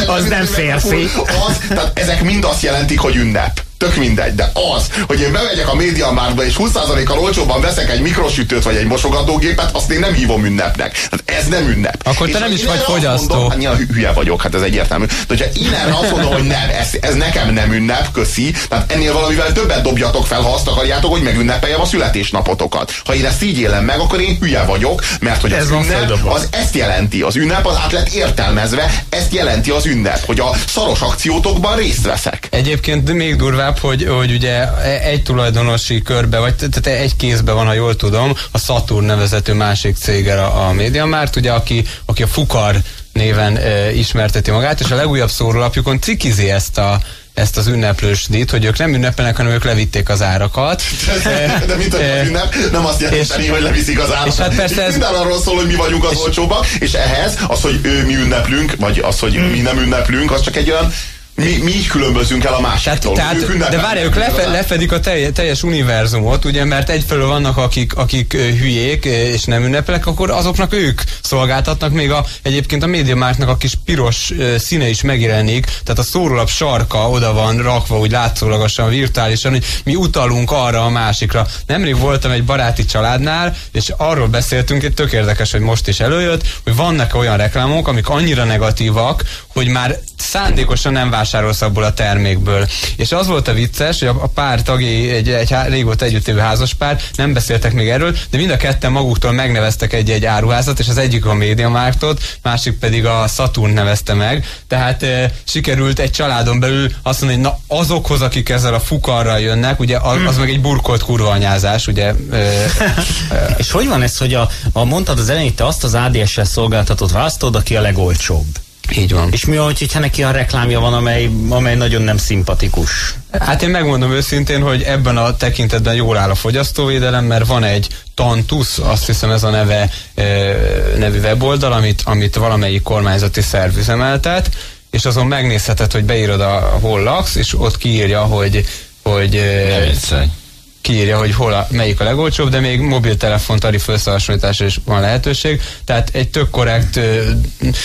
E: az nem férfi.
A: Az, tehát ezek mind azt jelentik, hogy ünnep. Tök mindegy, de az, hogy én bemegyek a médiamárba és 20%-kal olcsóbban veszek egy mikrosütőt vagy egy mosogatógépet, azt én nem hívom ünnepnek. Tehát ez nem ünnep.
C: Akkor te
A: És
C: nem
A: ha
C: is vagy fogyasztó.
A: Mondom, hát nyilván hü- hülye vagyok, hát ez egyértelmű. De hogyha én erre azt mondom, hogy nem, ez, ez nekem nem ünnep, köszi, tehát ennél valamivel többet dobjatok fel, ha azt akarjátok, hogy megünnepeljem a születésnapotokat. Ha én ezt így élem meg, akkor én hülye vagyok, mert hogy az
E: Ez
A: ünnep az ezt jelenti. Az ünnep az át lett értelmezve, ezt jelenti az ünnep, hogy a szaros akciótokban részt veszek.
C: Egyébként még durvább, hogy, hogy ugye egy tulajdonosi körbe, vagy tehát egy kézbe van, ha jól tudom, a Saturn nevezető másik céggel a, a Mediamárt, ugye, aki, aki a Fukar néven e, ismerteti magát, és a legújabb szórólapjukon cikizi ezt a ezt az ünneplős díjt, hogy ők nem ünnepelnek, hanem ők levitték az árakat. [LAUGHS]
A: De mint hogy
C: Eh,
A: az ünnep, nem azt jelenteni,
C: és-
A: hogy leviszik az árat.
C: és hát persze ez-
A: Minden arról szól, hogy mi vagyunk az olcsóbbak, és ehhez az, hogy ő, mi ünneplünk, vagy az, hogy mi nem ünneplünk, az csak egy olyan mi, mi így különbözünk el a
C: Tehát,
A: másiktól.
C: tehát,
A: Ők
C: de várj, ők lefe, lefedik a telje, teljes univerzumot, ugye, mert egyfelől vannak, akik, akik hülyék és nem ünnepelek, akkor azoknak ők szolgáltatnak, még a, egyébként a médiamárknak a kis piros színe is megjelenik, tehát a szórólap sarka oda van rakva, úgy látszólagosan, virtuálisan, hogy mi utalunk arra a másikra. Nemrég voltam egy baráti családnál, és arról beszéltünk, egy tök érdekes, hogy most is előjött, hogy vannak olyan reklámok, amik annyira negatívak, hogy már szándékosan nem vásárolsz abból a termékből. És az volt a vicces, hogy a, a pár tagi, egy, egy há- régóta együtt élő házas pár, nem beszéltek még erről, de mind a ketten maguktól megneveztek egy-egy áruházat, és az egyik a MediaMarktot, másik pedig a Saturn nevezte meg. Tehát e, sikerült egy családon belül azt mondani, hogy na azokhoz, akik ezzel a fukarral jönnek, ugye az, az meg egy burkolt kurva anyázás, ugye e,
E: És hogy van ez, hogy a, a mondtad az elején, te azt az ADSL szolgáltatót választod, aki a legolcsóbb?
C: Így van.
E: És mi van, hogyha neki a reklámja van, amely, amely nagyon nem szimpatikus?
C: Hát én megmondom őszintén, hogy ebben a tekintetben jól áll a fogyasztóvédelem, mert van egy Tantus, azt hiszem ez a neve, nevű weboldal, amit, amit valamelyik kormányzati szerv üzemeltet, és azon megnézheted, hogy beírod a hol laksz, és ott kiírja, hogy hogy. Kiírja, hogy hol a, melyik a legolcsóbb, de még mobiltelefon tarif összehasonlításra is van lehetőség. Tehát egy tök korrekt,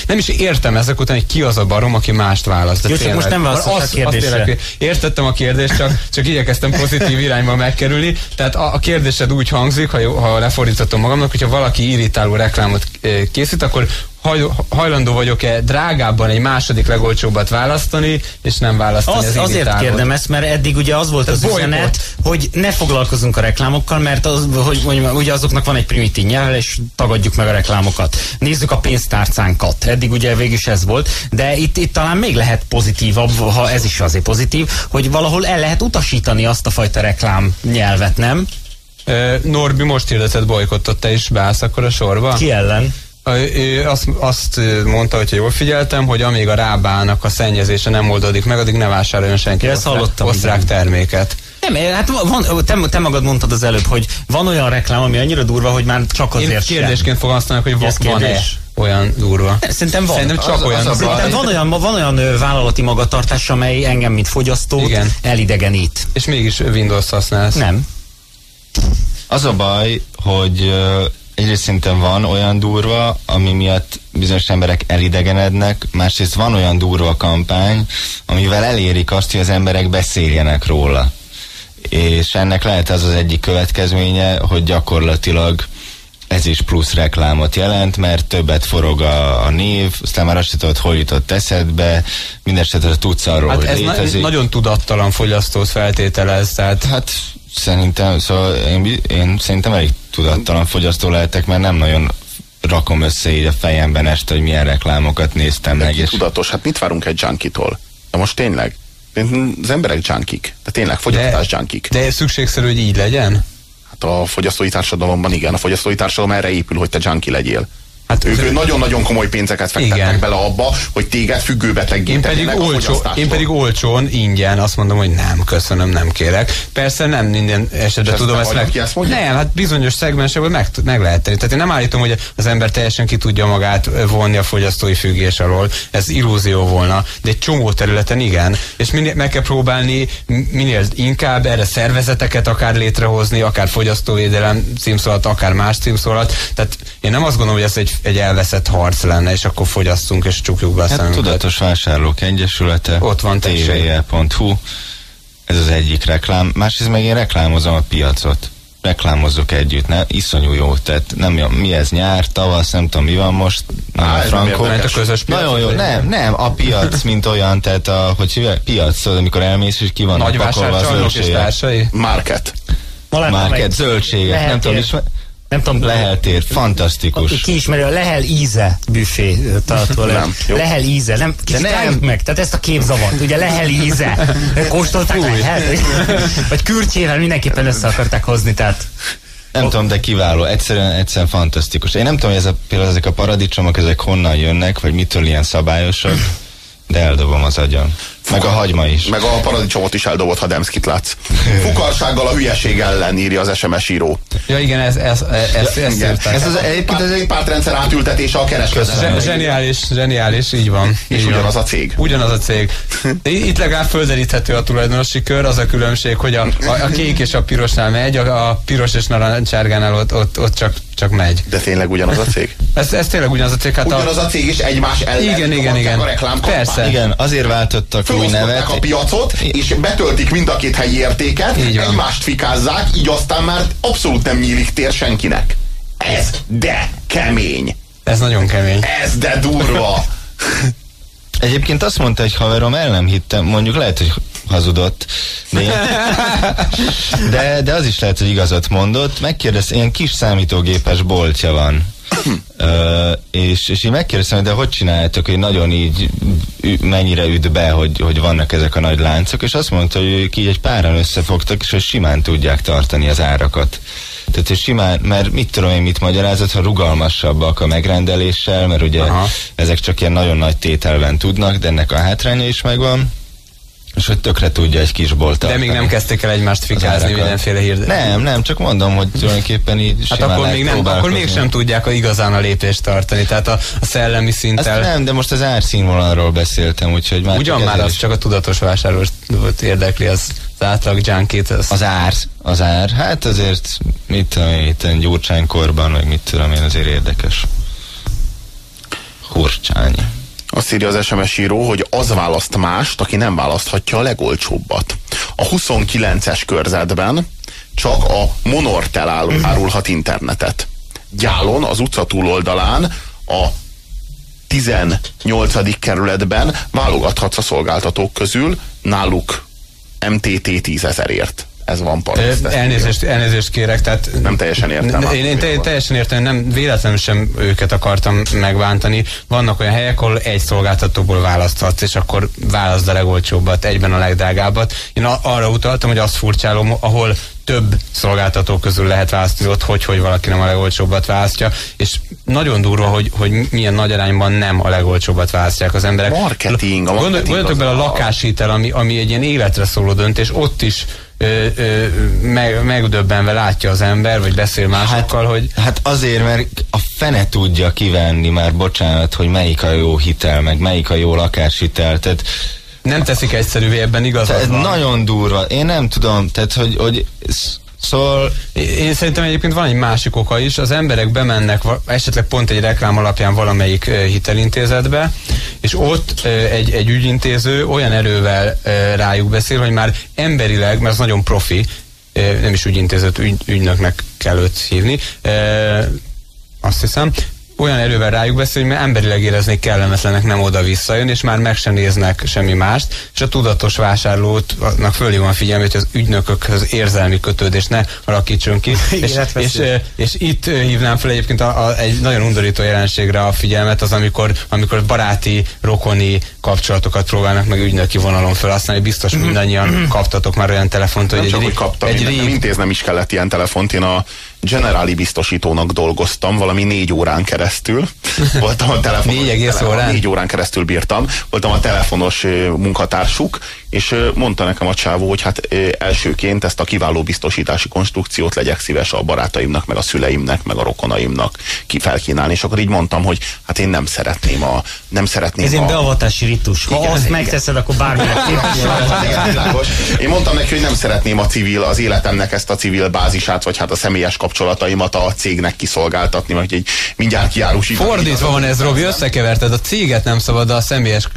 C: nem is értem ezek után, hogy ki az a barom, aki mást választ.
E: Jó, csak most nem válaszoltál
C: Azt-
E: a kérdésre.
C: azt tényleg, Értettem a kérdést, csak, csak igyekeztem pozitív irányba megkerülni. Tehát a, a kérdésed úgy hangzik, ha, jó- ha lefordítottam magamnak, hogyha valaki irritáló reklámot készít, akkor haj, hajlandó vagyok-e drágábban egy második legolcsóbbat választani, és nem választani
E: Az,
C: az,
E: azért
C: irritálót.
E: kérdem ezt, mert eddig ugye az volt az
C: bolykott.
E: üzenet, hogy ne foglalkozunk a reklámokkal, mert az, hogy, hogy ugye azoknak van egy primitív nyelv, és tagadjuk meg a reklámokat. Nézzük a pénztárcánkat. Eddig ugye végül is ez volt, de itt, itt talán még lehet pozitívabb, ha ez is azért pozitív, hogy valahol el lehet utasítani azt a fajta reklám nyelvet, nem?
C: Norbi most hirdetett bolykottot, te is beállsz akkor a sorba?
E: Ki ellen?
C: Ö, Azt, azt mondta, hogyha jól figyeltem, hogy amíg a rábának a szennyezése nem oldódik meg, addig ne vásároljon senki
E: ezt
C: osztrák, osztrák
E: igen.
C: terméket.
E: Nem, hát van, te, te magad mondtad az előbb, hogy van olyan reklám, ami annyira durva, hogy már csak
C: Én
E: azért sem.
C: kérdésként fogalmaztanak, hogy van-e olyan durva.
E: Szerintem van.
C: Szerintem csak
B: Az-
C: olyan
B: az a
C: durva.
E: Szerintem van olyan, van olyan vállalati magatartás, amely engem, mint fogyasztót
C: Igen.
E: elidegenít.
C: És mégis Windows használsz.
E: Nem.
B: Az a baj, hogy egyrészt szerintem van olyan durva, ami miatt bizonyos emberek elidegenednek, másrészt van olyan durva kampány, amivel elérik azt, hogy az emberek beszéljenek róla. És ennek lehet az az egyik következménye, hogy gyakorlatilag ez is plusz reklámot jelent, mert többet forog a, a név, aztán már azt tudod, hol jutott eszedbe, mindesetre tudsz arról,
C: Hát
B: hogy
C: ez na-
B: létezik.
C: nagyon tudattalan fogyasztót feltételez, tehát
B: Hát szerintem, szóval én, én szerintem elég tudattalan fogyasztó lehetek, mert nem nagyon rakom össze így a fejemben este, hogy milyen reklámokat néztem meg,
A: Ki
B: és
A: tudatos, hát mit várunk egy junkitól? De most tényleg? Az emberek junkik. De tényleg fogyasztás junkik.
C: de szükségszerű, hogy így legyen?
A: Hát a fogyasztói társadalomban igen, a fogyasztói társadalom erre épül, hogy te junkie legyél.
C: Hát
A: Ők nagyon-nagyon komoly pénzeket fektetnek
C: Igen.
A: bele abba, hogy téged függőbeteggé
C: Én pedig, olcsó, én pedig olcsón, ingyen azt mondom, hogy nem, köszönöm, nem kérek. Persze nem minden esetben tudom
A: ezt
C: meg...
A: ezt mondja?
C: Nem, hát bizonyos szegmensekből meg, meg lehet tenni. Tehát én nem állítom, hogy az ember teljesen ki tudja magát vonni a fogyasztói függés alól. Ez illúzió volna, de egy csomó területen igen. És minél, meg kell próbálni minél inkább erre szervezeteket akár létrehozni, akár fogyasztóvédelem címszólat, akár más címszólat. Tehát én nem azt gondolom, hogy ez egy, egy elveszett harc lenne, és akkor fogyasszunk és csukjuk be a
B: hát
C: szemünket.
B: Tudatos Vásárlók Egyesülete,
C: Ott van,
B: tvl.hu, ez az egyik reklám. Másrészt meg én reklámozom a piacot. Reklámozzuk együtt, ne? Iszonyú jó, tehát nem jó, mi ez nyár, tavasz, nem tudom mi van most, nem
A: Á,
B: frankó.
C: a közös piac,
B: Nagyon jó, nem, nem, a piac, mint olyan, tehát a, hogy hívják, piac, tudod, amikor elmész, és ki
C: Nagy
B: pakolva a
C: vásárcsarnok és
B: zöldségek.
C: társai?
A: Market.
E: Malán,
B: Márket, zöldségek, nem tudom, ismer...
E: Nem tudom,
B: Leheltér, fantasztikus.
E: Ki ismeri a Lehel íze büfé tartó
A: Nem.
E: Lehel íze, nem, kicsit
B: nem.
E: meg, tehát ezt a képzavart, ugye Lehel íze. [LAUGHS] Kóstolták Lehel? [LAUGHS] Vagy kürtjével mindenképpen össze akarták hozni, tehát
B: Nem tudom, de kiváló, egyszerűen, egyszerűen fantasztikus. Én nem tudom, hogy ez a, például ezek a paradicsomok, ezek honnan jönnek, vagy mitől ilyen szabályosak, de eldobom az agyam. Meg a hagyma is.
A: Meg a paradicsomot is eldobott, ha Demszkit látsz. [LAUGHS] Fukarsággal a hülyeség ellen írja az SMS író.
C: Ja igen, ez, ez, ez, ez, ez,
A: Igen. Ez az egyébként ez egy pártrendszer átültetése a kereskedelembe.
C: Zseniális, zseniális, így van.
A: És
C: így
A: ugyanaz
C: van.
A: a cég.
C: Ugyanaz a cég. [LAUGHS] Itt legalább földeríthető a tulajdonosi kör, az a különbség, hogy a, a, a kék és a pirosnál megy, a, a piros és narancsárgánál ott, ott, ott csak, csak megy.
A: De tényleg ugyanaz a cég? [LAUGHS]
C: Ez, ez tényleg ugyanaz a cég. Hát
A: Ugyanaz a cég is egymás ellen
C: Igen, igen, igen.
A: a.
C: Persze.
B: Igen, azért váltottak új
A: Fölosztották
B: nevet.
A: a piacot, és betöltik mind a két helyi értéket, egymást fikázzák, így aztán már abszolút nem nyílik tér senkinek. Ez de kemény.
C: Ez nagyon kemény.
A: Ez de durva. [LAUGHS]
B: Egyébként azt mondta egy haverom, el nem hittem, mondjuk lehet, hogy hazudott, de, én, [LAUGHS] de, de az is lehet, hogy igazat mondott. Megkérdezte, ilyen kis számítógépes boltja van. Ö, és, és én megkérdeztem, hogy de hogy csináljátok, hogy nagyon így mennyire üt be, hogy, hogy vannak ezek a nagy láncok, és azt mondta, hogy ők így egy páran összefogtak, és hogy simán tudják tartani az árakat. Tehát, hogy simán, mert mit tudom én, mit magyarázott, ha rugalmasabbak a megrendeléssel, mert ugye
C: Aha.
B: ezek csak ilyen nagyon nagy tételben tudnak, de ennek a hátránya is megvan, és hogy tökre tudja egy kis bolt
C: De még nem kezdték el egymást fikázni mindenféle hír.
B: Nem, nem, csak mondom, hogy tulajdonképpen így
C: Hát akkor még, nem, akkor mégsem tudják a igazán a lépést tartani. Tehát a, a szellemi szinttel.
B: nem, de most az árszínvonalról beszéltem, úgyhogy már
C: Ugyan már az csak a tudatos vásárlós érdekli, az, az átlag junkit. Az,
B: Az ár, az ár, hát azért, mit tudom én, itt egy gyurcsánykorban, meg mit tudom én, azért érdekes. Hurcsány.
A: Azt írja az SMS író, hogy az választ mást, aki nem választhatja a legolcsóbbat. A 29-es körzetben csak a Monortel árul- árulhat internetet. Gyálon, az utca túloldalán a 18. kerületben válogathatsz a szolgáltatók közül, náluk MTT 10 ezerért. Ez van paraszt.
C: elnézést, elnézést kérek, tehát
A: Nem teljesen értem.
C: Én, én te, teljesen értem, nem véletlenül sem őket akartam megbántani. Vannak olyan helyek, ahol egy szolgáltatóból választhatsz, és akkor válaszd a legolcsóbbat, egyben a legdrágábbat. Én arra utaltam, hogy azt furcsálom, ahol több szolgáltató közül lehet választani ott, hogy, hogy valaki nem a legolcsóbbat választja, és nagyon durva, hogy, hogy milyen nagy arányban nem a legolcsóbbat választják az emberek.
A: Marketing, a marketing
C: Gondoljatok bele a lakáshitel, ami, ami egy ilyen életre szóló döntés, ott is ö, ö, meg, megdöbbenve látja az ember, vagy beszél másokkal, hogy
B: Hát azért, mert a fene tudja kivenni már, bocsánat, hogy melyik a jó hitel, meg melyik a jó lakáshitel, tehát
C: nem teszik egyszerűvé, ebben
B: ez
C: igazad van.
B: nagyon durva. Én nem tudom, tehát hogy, hogy sz- Szóval
C: Én szerintem egyébként van egy másik oka is, az emberek bemennek esetleg pont egy reklám alapján valamelyik hitelintézetbe, és ott egy, egy ügyintéző olyan erővel rájuk beszél, hogy már emberileg, mert az nagyon profi, nem is ügyintézet, ügy, ügynöknek kell őt hívni, azt hiszem, olyan erővel rájuk beszél, hogy emberileg éreznék kellemetlenek nem oda-vissza jön, és már meg sem néznek semmi mást, és a tudatos vásárlótnak fölhívom a figyelmét, hogy az ügynökökhöz érzelmi kötődés ne alakítson ki. [LAUGHS] és, és, és, itt hívnám fel egyébként a, a, egy nagyon undorító jelenségre a figyelmet, az amikor, amikor baráti, rokoni kapcsolatokat próbálnak meg ügynöki vonalon felhasználni. Biztos mindannyian kaptatok már olyan telefont, hogy
A: Nem
C: egy,
A: csak, hogy kaptam,
C: egy
A: én
C: rég,
A: intéznem is kellett ilyen telefont. Én a Generali biztosítónak dolgoztam valami négy órán keresztül. Voltam a telefonos,
C: Négy egész órán?
A: Négy órán keresztül bírtam. Voltam a telefonos munkatársuk, és mondta nekem a csávó, hogy hát elsőként ezt a kiváló biztosítási konstrukciót legyek szíves a barátaimnak, meg a szüleimnek, meg a rokonaimnak felkínálni. És akkor így mondtam, hogy hát én nem szeretném a... Nem szeretném
E: Ez
A: a,
E: egy beavatási ritus. Ha
A: Igen,
E: azt
A: igen.
E: megteszed, akkor bármilyen. [LAUGHS]
A: Én mondtam neki, hogy nem szeretném a civil, az életemnek ezt a civil bázisát, vagy hát a személyes kapcsolataimat a cégnek kiszolgáltatni, vagy egy mindjárt kiárusítani.
C: Fordítva van ez, Robi, összekeverted. A céget nem szabad a személyes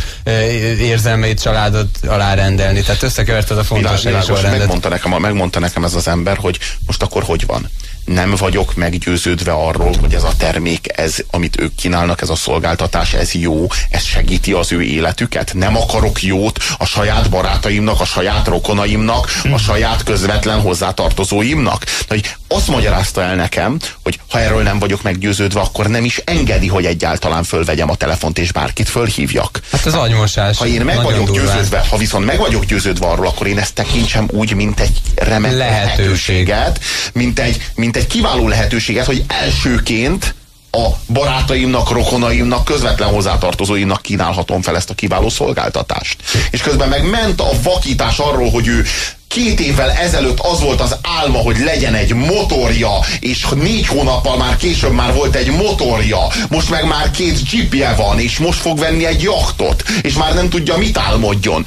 C: érzelmeit, családot alá rendelni. Tehát összekeverted a fontos
A: Világos. Megmondta nekem, megmondta nekem ez az ember, hogy most akkor hogy van? Nem vagyok meggyőződve arról, hogy ez a termék, ez, amit ők kínálnak, ez a szolgáltatás, ez jó, ez segíti az ő életüket. Nem akarok jót a saját barátaimnak, a saját rokonaimnak, a saját közvetlen hozzátartozóimnak. Hogy azt magyarázta el nekem, hogy ha erről nem vagyok meggyőződve, akkor nem is engedi, hogy egyáltalán fölvegyem a telefont és bárkit fölhívjak.
C: Hát az agymosás.
A: Ha én meg
C: Nagyon
A: vagyok
C: durván.
A: győződve, ha viszont meg vagyok győződve arról, akkor én ezt tekintsem úgy, mint egy remek
C: Lehetőség.
A: lehetőséget, mint egy, mint egy kiváló lehetőséget, hogy elsőként a barátaimnak, rokonaimnak, közvetlen hozzátartozóimnak kínálhatom fel ezt a kiváló szolgáltatást. És közben meg ment a vakítás arról, hogy ő két évvel ezelőtt az volt az álma, hogy legyen egy motorja, és négy hónappal már később már volt egy motorja, most meg már két jeepje van, és most fog venni egy jachtot, és már nem tudja, mit álmodjon.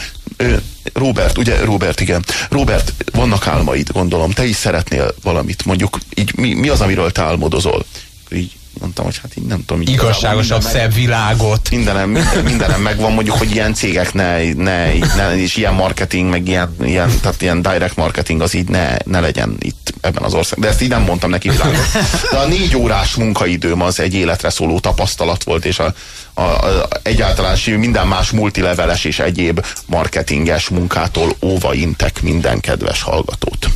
A: Robert, ugye Robert, igen. Robert, vannak álmaid, gondolom. Te is szeretnél valamit, mondjuk, így mi, mi az, amiről te álmodozol? Így mondtam, hogy hát így nem tudom. Így
C: Igazságosabb,
A: minden
C: szebb világot.
A: Mindenem, minden, mindenem megvan, mondjuk, hogy ilyen cégek ne, ne, ne és ilyen marketing, meg ilyen, ilyen, tehát ilyen direct marketing az így ne, ne legyen itt ebben az országban. De ezt így nem mondtam neki világos. De a négy órás munkaidőm az egy életre szóló tapasztalat volt, és a, a, a egyáltalán minden más multileveles és egyéb marketinges munkától óva intek minden kedves hallgatót.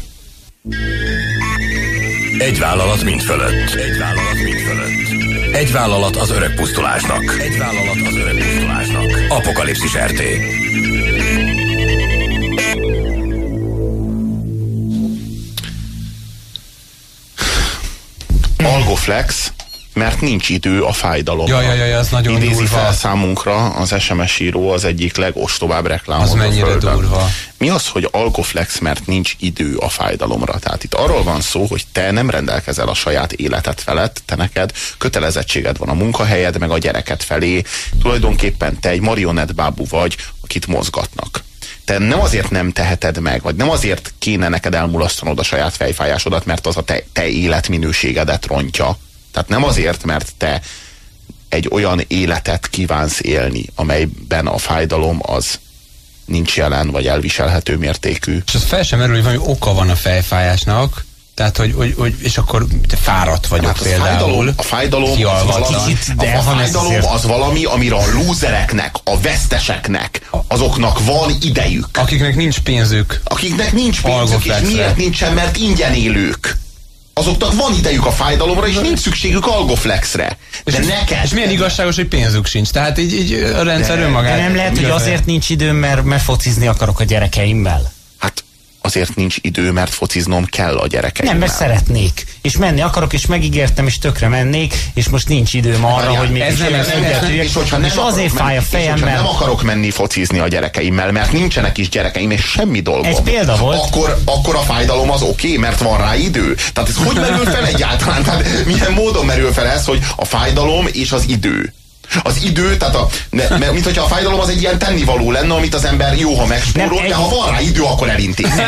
D: Egy vállalat mind fölött. Egy vállalat mind fölött. Egy vállalat az öreg pusztulásnak. Egy vállalat az öreg pusztulásnak. Apokalipszis RT.
A: Algoflex, mert nincs idő a fájdalomra.
C: Ja, ja, ja, az nagyon
A: Idézi
C: durva.
A: fel számunkra az SMS író az egyik legostobább reklámot
C: Az mennyire
A: Földön.
C: durva.
A: Mi az, hogy algoflex, mert nincs idő a fájdalomra? Tehát itt arról van szó, hogy te nem rendelkezel a saját életed felett, te neked kötelezettséged van a munkahelyed, meg a gyereket felé. Tulajdonképpen te egy marionett bábú vagy, akit mozgatnak. Te nem azért nem teheted meg, vagy nem azért kéne neked elmulasztanod a saját fejfájásodat, mert az a te, te életminőségedet rontja. Tehát nem azért, mert te egy olyan életet kívánsz élni, amelyben a fájdalom az nincs jelen, vagy elviselhető mértékű.
C: És az fel sem merül, hogy valami oka van a fejfájásnak, tehát, hogy, hogy, hogy és akkor te fáradt vagyok
A: Hát a
C: például.
A: fájdalom, a fájdalom, az valami, a,
E: de
A: a fájdalom
E: azért-
A: az valami, amire a lúzereknek, a veszteseknek, azoknak van idejük.
C: Akiknek nincs pénzük.
A: Akiknek nincs pénzük, és miért nincsen, mert ingyen élők. Azoknak van idejük a fájdalomra, és nincs szükségük algoflexre. De
C: és,
A: neked...
C: És milyen igazságos, hogy pénzük sincs. Tehát így, így a rendszer
A: De-
C: önmagát...
E: De nem lehet, hogy azért nincs időm, mert, mert focizni akarok a gyerekeimmel.
A: Azért nincs idő, mert fociznom kell a gyerekeimmel.
E: Nem, mert szeretnék. És menni akarok, és megígértem, és tökre mennék, és most nincs időm arra,
A: Várjál,
E: hogy még
C: ez nem- ez nem- ez nem-
A: és, hogyha nem
E: és azért fáj a
A: menni, és
E: fejem,
A: hogyha
E: mert
A: nem akarok menni focizni a gyerekeimmel, mert nincsenek is gyerekeim, és semmi dolgom.
E: Egy példa volt.
A: Akkor, akkor a fájdalom az oké, okay, mert van rá idő. Tehát ez hogy merül fel egyáltalán? Tehát milyen módon merül fel ez, hogy a fájdalom és az idő. Az idő, tehát a, ne, mert, mint hogyha a fájdalom az egy ilyen tennivaló lenne, amit az ember jó, ha megspórol, de ha van rá idő, akkor elintézi.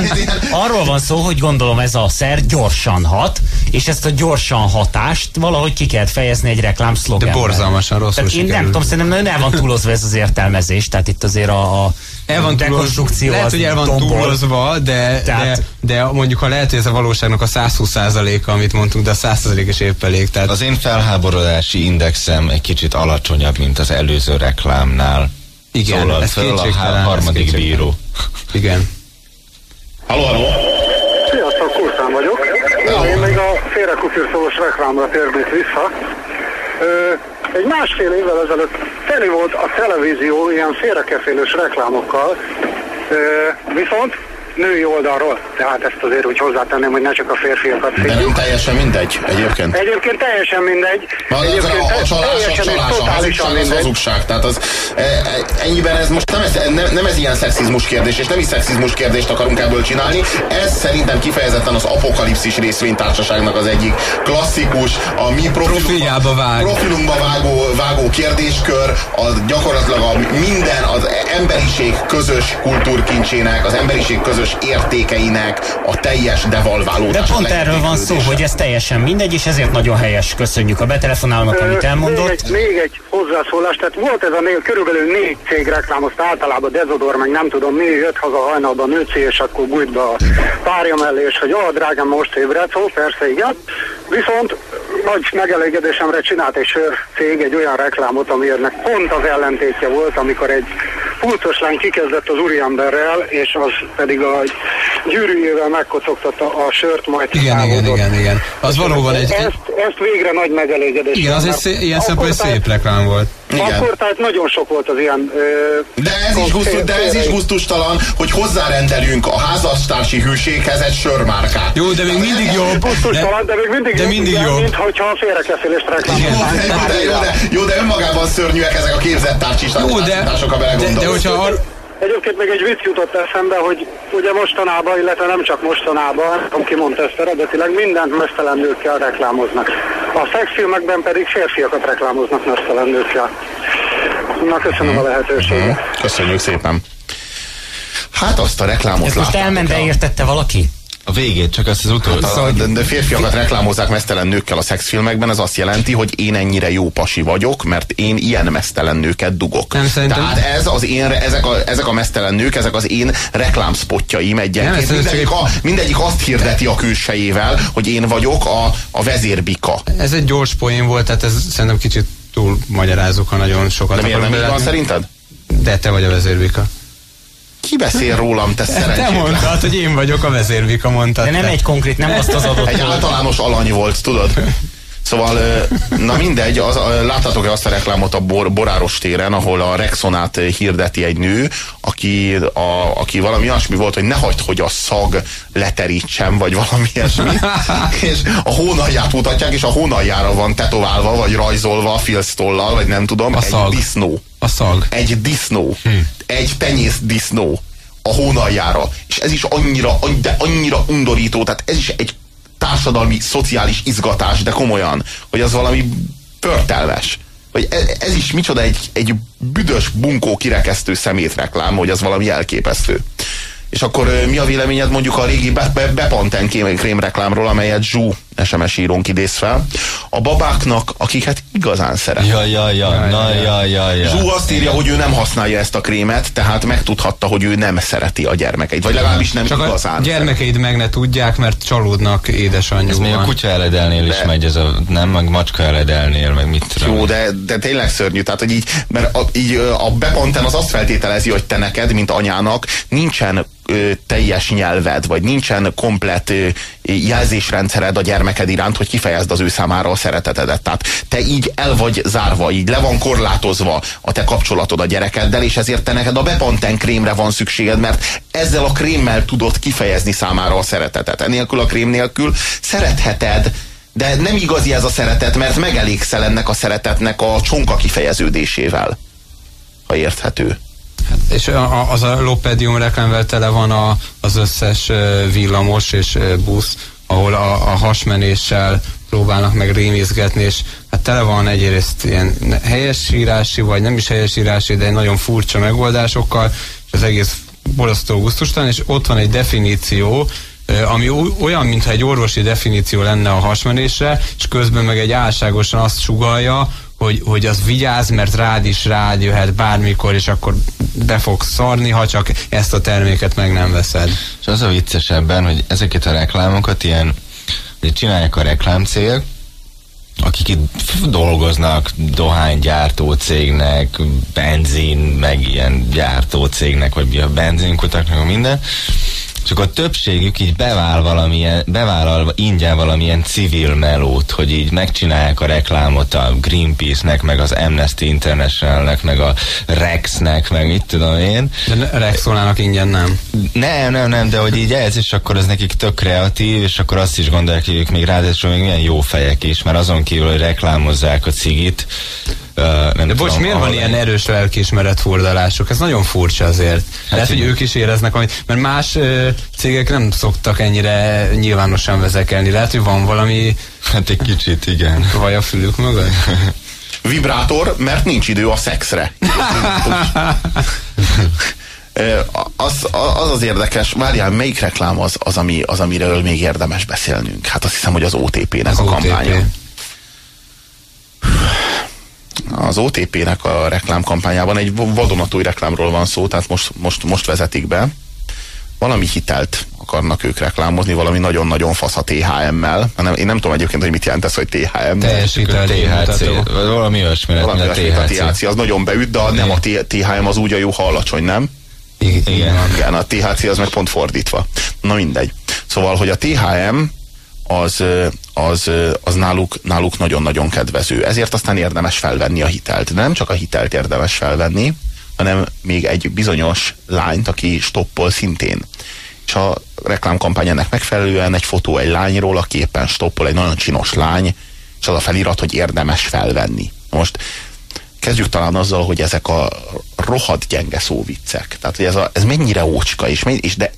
A: [LAUGHS]
E: Arról van szó, hogy gondolom ez a szer gyorsan hat, és ezt a gyorsan hatást valahogy ki kell fejezni egy reklám szlogenben.
C: De borzalmasan rosszul
E: Tehát Én nem tudom, szerintem nagyon el van túlozva ez az értelmezés, tehát itt azért a, a
C: El van túlozva,
E: dekonstrukció
C: lehet, hogy el van
E: tombol.
C: túlozva, de,
E: Tehát-
C: de, de mondjuk ha lehet, hogy ez a valóságnak a 120%-a, amit mondtunk, de a 100%-es épp elég. Tehát
B: Az én felháborodási indexem egy kicsit alacsonyabb, mint az előző reklámnál.
C: Igen,
B: Szólal
C: ez
B: föl a
C: ez
B: harmadik
C: kétségtelen.
B: bíró.
C: igen.
A: Halló, halló?
F: Sziasztok, Kurszán vagyok. Ja, én még a félrekuszírszólós reklámra térnék vissza. Ö, egy másfél évvel ezelőtt teli volt a televízió ilyen félrekefélős reklámokkal, viszont női oldalról, tehát ezt azért úgy hozzátenném, hogy ne csak a férfiakat
A: De nem teljesen mindegy egyébként.
F: Egyébként teljesen mindegy.
A: Az, az,
F: Egyébként
A: a, a csalás, a csalás, a hazugság, az hazugság. Tehát az, e, e, ennyiben ez most nem ez, nem, nem ez ilyen szexizmus kérdés, és nem is szexizmus kérdést akarunk ebből csinálni. Ez szerintem kifejezetten az apokalipszis részvénytársaságnak az egyik klasszikus, a mi profilunkba,
C: vág.
A: profilunkba vágó, vágó kérdéskör, a, gyakorlatilag a minden, az emberiség közös kultúrkincsének, az emberiség közös értékeinek a teljes devalválódása.
E: De pont erről van szó, hogy ez teljesen mindegy, és ezért nagyon helyes. Köszönjük a betelefonálónak, amit elmondott.
F: Még egy, még egy hozzászólás, tehát volt ez a nél, körülbelül négy cég reklámozta általában Dezodor, meg nem tudom mi, jött haza hajnalban nőci, és akkor gújt be a párja mellé, és hogy ah, drágám, most ébredsz, ó, persze, igen. Viszont nagy megelégedésemre csinált egy sör cég egy olyan reklámot, ami ennek pont az ellentétje volt, amikor egy pulcos lány kikezdett az úriemberrel, és az pedig a gyűrűjével megkocogtatta a sört, majd
C: Igen, igen,
F: távozott.
C: igen, igen. Az valóban egy...
F: Ezt, ezt végre nagy megelégedés.
C: Igen, az egy szé- ilyen szempontból szép reklám volt.
A: Igen.
F: Akkor tehát nagyon sok volt az ilyen... Ö,
A: De ez, is gusztus, de ez is gusztustalan, hogy hozzárendelünk a házastársi hűséghez egy sörmárkát.
C: Jó, de még mindig jobb.
F: Gusztustalan, de még mindig
C: de
F: jobb,
C: mindig
F: igen,
C: jobb.
F: mint hogyha a félrekeszélést
A: de, jó, de, jó, de, jó, de önmagában szörnyűek ezek a képzett
C: de,
A: tárcsisok, ha
C: de, de
A: belegondolsz.
C: hogyha ar-
F: Egyébként még egy vicc jutott eszembe, hogy ugye mostanában, illetve nem csak mostanában, nem ki mondta ezt eredetileg, mindent mesztelen nőkkel reklámoznak. A szexfilmekben pedig férfiakat reklámoznak mesztelen nőkkel. Na, köszönöm a lehetőséget.
A: Köszönjük szépen. Hát azt a reklámot
E: Ez most
A: láttátok
E: elment, de
A: el?
E: értette valaki?
B: A végét, csak azt az utolsó.
A: Hát a, de, de férfiakat reklámozzák mesztelen nőkkel a szexfilmekben, ez azt jelenti, hogy én ennyire jó pasi vagyok, mert én ilyen mesztelen nőket dugok.
C: Nem, szerintem-
A: Tehát ez az én, ezek, a, ezek a mesztelen nők, ezek az én reklámspotjaim
C: Nem,
A: egyenként.
C: ez
A: Mindegyik,
C: csak
A: a, mindegyik azt hirdeti a külsejével, hogy én vagyok a, a vezérbika.
C: ez egy gyors poén volt, tehát ez szerintem kicsit túl magyarázok, ha nagyon sokat
A: De miért nem így van szerinted?
C: De te vagy a vezérbika.
A: Ki beszél rólam, te
C: Te
A: szerencsétlen?
C: mondtad, hogy én vagyok a vezérbika, mondtad.
E: De nem
C: te.
E: egy konkrét, nem azt az adott.
A: Egy általános alany volt, tudod? Szóval, na mindegy, az, ö, láttátok-e azt a reklámot a Bor, Boráros téren, ahol a Rexonát hirdeti egy nő, aki, a, aki valami olyasmi volt, hogy ne hagyd, hogy a szag leterítsen, vagy valami ilyesmi. [LAUGHS] és a hónalját mutatják, és a hónaljára van tetoválva, vagy rajzolva, filztollal, vagy nem tudom,
C: A
A: egy
C: szag.
A: disznó.
C: A szag.
A: Egy disznó.
C: Hm.
A: Egy penyész disznó a hónaljára. És ez is annyira, anny- de annyira undorító, tehát ez is egy társadalmi, szociális izgatás, de komolyan, hogy az valami pörtelmes. Hogy ez, ez is micsoda egy, egy büdös, bunkó, kirekesztő szemétreklám, hogy az valami elképesztő. És akkor mi a véleményed mondjuk a régi be, be, Bepanten krém, krémreklámról, amelyet Zsú SMS írónk idéz fel. A babáknak, akiket igazán szeret.
B: Ja, ja, ja, na, ja, ja, ja.
A: Zsú azt írja, hogy ő nem használja ezt a krémet, tehát megtudhatta, hogy ő nem szereti a gyermekeit, vagy legalábbis nem
C: Csak
A: igazán.
C: a gyermekeid meg ne tudják, mert csalódnak
B: Ez még a
C: édesanyjúban.
B: kutya eledelnél is
A: De-
B: megy, ez a, nem, meg macska eledelnél, meg mit tudom.
A: Jó, de, de tényleg szörnyű, tehát hogy így, mert a, így a Beponten az azt feltételezi, hogy te neked, mint anyának nincsen ö, teljes nyelved, vagy nincsen komplett ö, jelzésrendszered a gyermeked iránt, hogy kifejezd az ő számára a szeretetedet. Tehát te így el vagy zárva, így le van korlátozva a te kapcsolatod a gyerekeddel, és ezért te neked a Beponten krémre van szükséged, mert ezzel a krémmel tudod kifejezni számára a szeretetet. Enélkül a krém nélkül szeretheted, de nem igazi ez a szeretet, mert megelégszel ennek a szeretetnek a csonka kifejeződésével. Ha érthető.
C: És a, az a Lopedium reklámvel tele van a, az összes villamos és busz, ahol a, a hasmenéssel próbálnak meg rémizgetni, és hát tele van egyrészt ilyen helyesírási, vagy nem is helyesírási, de nagyon furcsa megoldásokkal, és az egész borzasztó gusztustalan, és ott van egy definíció, ami oly- olyan, mintha egy orvosi definíció lenne a hasmenésre, és közben meg egy álságosan azt sugalja, hogy, hogy az vigyáz, mert rád is rád jöhet bármikor, és akkor be fog szarni, ha csak ezt a terméket meg nem veszed.
B: És az a vicces ebben, hogy ezeket a reklámokat ilyen, hogy csinálják a reklámcég, akik itt dolgoznak dohánygyártó cégnek, benzin, meg ilyen gyártó cégnek, vagy a benzinkutaknak, meg minden, csak a többségük így beváll valamilyen, bevállal ingyen valamilyen civil melót, hogy így megcsinálják a reklámot a Greenpeace-nek, meg az Amnesty International-nek, meg a Rexnek, meg mit tudom én,
C: De Rexolának ingyen nem.
B: nem, nem, nem, de hogy így ez, és akkor ez nekik tök kreatív, és akkor azt is gondolják, hogy ők még ráadásul még milyen jó fejek is, mert azon kívül, hogy reklámozzák a cigit, uh, nem
C: De bocs, miért van ilyen erős lelkiismeret furdalásuk? Ez nagyon furcsa azért. Hát Lehet, hogy ők is éreznek, amit, mert más ö, cégek nem szoktak ennyire nyilvánosan vezekelni. Lehet, hogy van valami
B: Hát egy kicsit, igen.
C: vaj a fülük mögött. [LAUGHS]
A: Vibrátor, mert nincs idő a szexre. Az, az az érdekes, várjál, melyik reklám az, az, ami, az, amiről még érdemes beszélnünk? Hát azt hiszem, hogy az OTP-nek
C: Az
A: a
C: OTP.
A: Az OTP-nek a reklámkampányában egy vadonatúj reklámról van szó, tehát most, most, most vezetik be. Valami hitelt akarnak ők reklámozni, valami nagyon-nagyon fasz a THM-mel. Nem, én nem tudom egyébként, hogy mit jelent ez, hogy THM.
C: Teljesítmény
B: THC, valami olyasmi, lett,
A: Valami olyasmi, a
B: THC.
A: Az nagyon beüt, de nem a THM az úgy a jó, ha alacsony, nem?
B: Igen. Igen.
A: Igen, a THC az meg pont fordítva. Na mindegy. Szóval, hogy a THM az, az, az náluk, náluk nagyon-nagyon kedvező. Ezért aztán érdemes felvenni a hitelt. De nem csak a hitelt érdemes felvenni, hanem még egy bizonyos lányt, aki stoppol szintén. És a reklámkampány ennek megfelelően egy fotó egy lányról, aki éppen stoppol, egy nagyon csinos lány, és az a felirat, hogy érdemes felvenni. Most kezdjük talán azzal, hogy ezek a rohadt gyenge szóviccek. Tehát, hogy ez, a, ez mennyire ócska, és, és de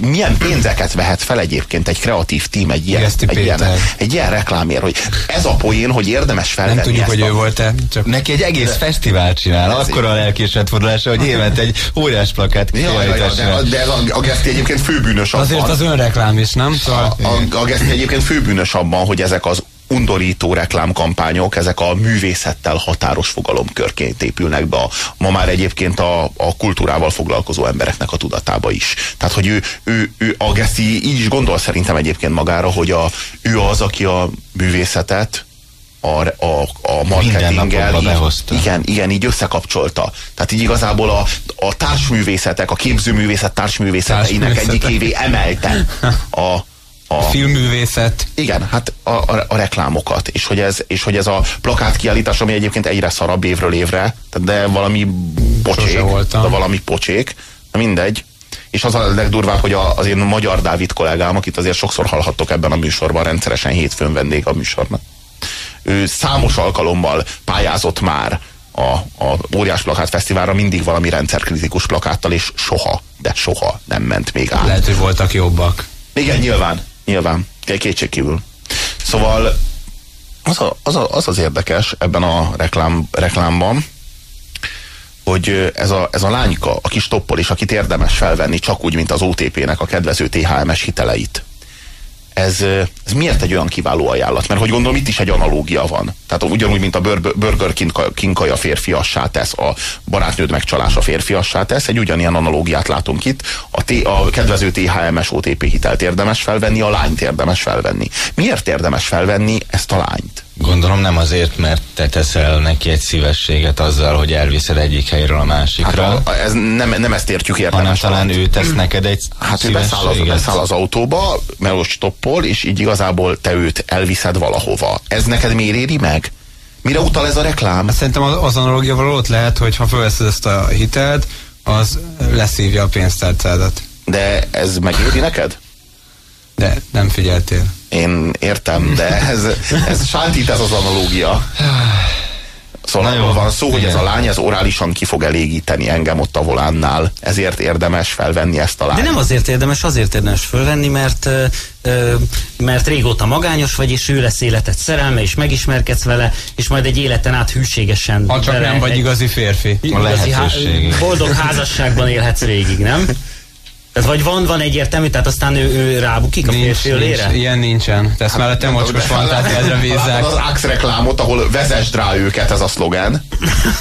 A: milyen pénzeket vehet fel egyébként egy kreatív tím egy ilyen, egy ilyen, egy ilyen reklámért, hogy ez a poén, hogy érdemes felvenni
C: Nem tudjuk, hogy
A: a...
C: ő volt-e.
B: Csak... Neki egy egész de... fesztivál csinál, akkor a lelkésed fordulása, hogy [LAUGHS] évente egy óriás plakát
A: ja, ja, ja, de, de a, a Geszti egyébként főbűnös abban.
C: Azért az önreklám is, nem?
A: Szóval... A, a, a Geszti egyébként főbűnös abban, hogy ezek az undorító reklámkampányok, ezek a művészettel határos fogalomkörként épülnek be a, ma már egyébként a, a kultúrával foglalkozó embereknek a tudatába is. Tehát, hogy ő, ő, ő a Geszi így is gondol szerintem egyébként magára, hogy a, ő az, aki a művészetet a, a, a marketinggel így, igen, igen, így összekapcsolta. Tehát így igazából a, a társművészetek, a képzőművészet társművészeteinek egyikévé emelte a,
C: a filmművészet.
A: Igen, hát a, a, a reklámokat, és hogy, ez, és hogy ez a plakát kiállítás, ami egyébként egyre szarabb évről évre, de valami pocsék, de valami pocsék, mindegy. És az a legdurvább, hogy a, az én magyar Dávid kollégám, akit azért sokszor hallhattok ebben a műsorban, rendszeresen hétfőn vendég a műsornak. Ő számos alkalommal pályázott már a, a Óriás Plakát Fesztiválra mindig valami rendszerkritikus plakáttal, és soha, de soha nem ment még át.
C: Lehet, hogy voltak jobbak.
A: Igen, nyilván. Nyilván, kétségkívül. Szóval az, a, az, a, az az érdekes ebben a reklám, reklámban, hogy ez a, ez a lányka, aki stoppol és akit érdemes felvenni, csak úgy, mint az OTP-nek a kedvező THMS hiteleit ez, ez miért egy olyan kiváló ajánlat? Mert hogy gondolom itt is egy analógia van. Tehát ugyanúgy, mint a Burger King kaja férfiassá tesz, a barátnőd megcsalása férfiassá tesz, egy ugyanilyen analógiát látunk itt. A, T, a kedvező THMS OTP hitelt érdemes felvenni, a lányt érdemes felvenni. Miért érdemes felvenni ezt a lányt?
B: Gondolom nem azért, mert te teszel neki egy szívességet azzal, hogy elviszed egyik helyről a másikra. Hát
A: a, ez nem, nem ezt értjük érdemes.
B: Hanem talán ő tesz neked egy
A: Hát ő beszáll az, beszáll az autóba, most stoppol, és így igazából te őt elviszed valahova. Ez neked miért éri meg? Mire utal ez a reklám?
C: Hát szerintem az analogiával ott lehet, hogy ha felveszed ezt a hitelt, az leszívja a pénztárcádat.
A: De ez megéri neked?
C: De nem figyeltél.
A: Én értem, de ez, ez sántít ez az analógia. Szóval arról van szó, hogy ez a lány ez orálisan ki fog elégíteni engem ott a volánnál. Ezért érdemes felvenni ezt a lányt.
E: De nem azért érdemes, azért érdemes felvenni, mert mert régóta magányos vagy, és ő lesz életed szerelme, és megismerkedsz vele, és majd egy életen át hűségesen.
C: Ha csak nem vagy igazi férfi.
E: Igazi há boldog házasságban élhetsz végig, nem? Tehát vagy van, van egyértelmű, tehát aztán ő, ő rábukik a férfi ölére?
C: Nincs, ilyen nincsen. Te ezt már a te mocskos fantáziádra bízzák.
A: az Axe reklámot, ahol vezesd rá őket, ez a szlogen.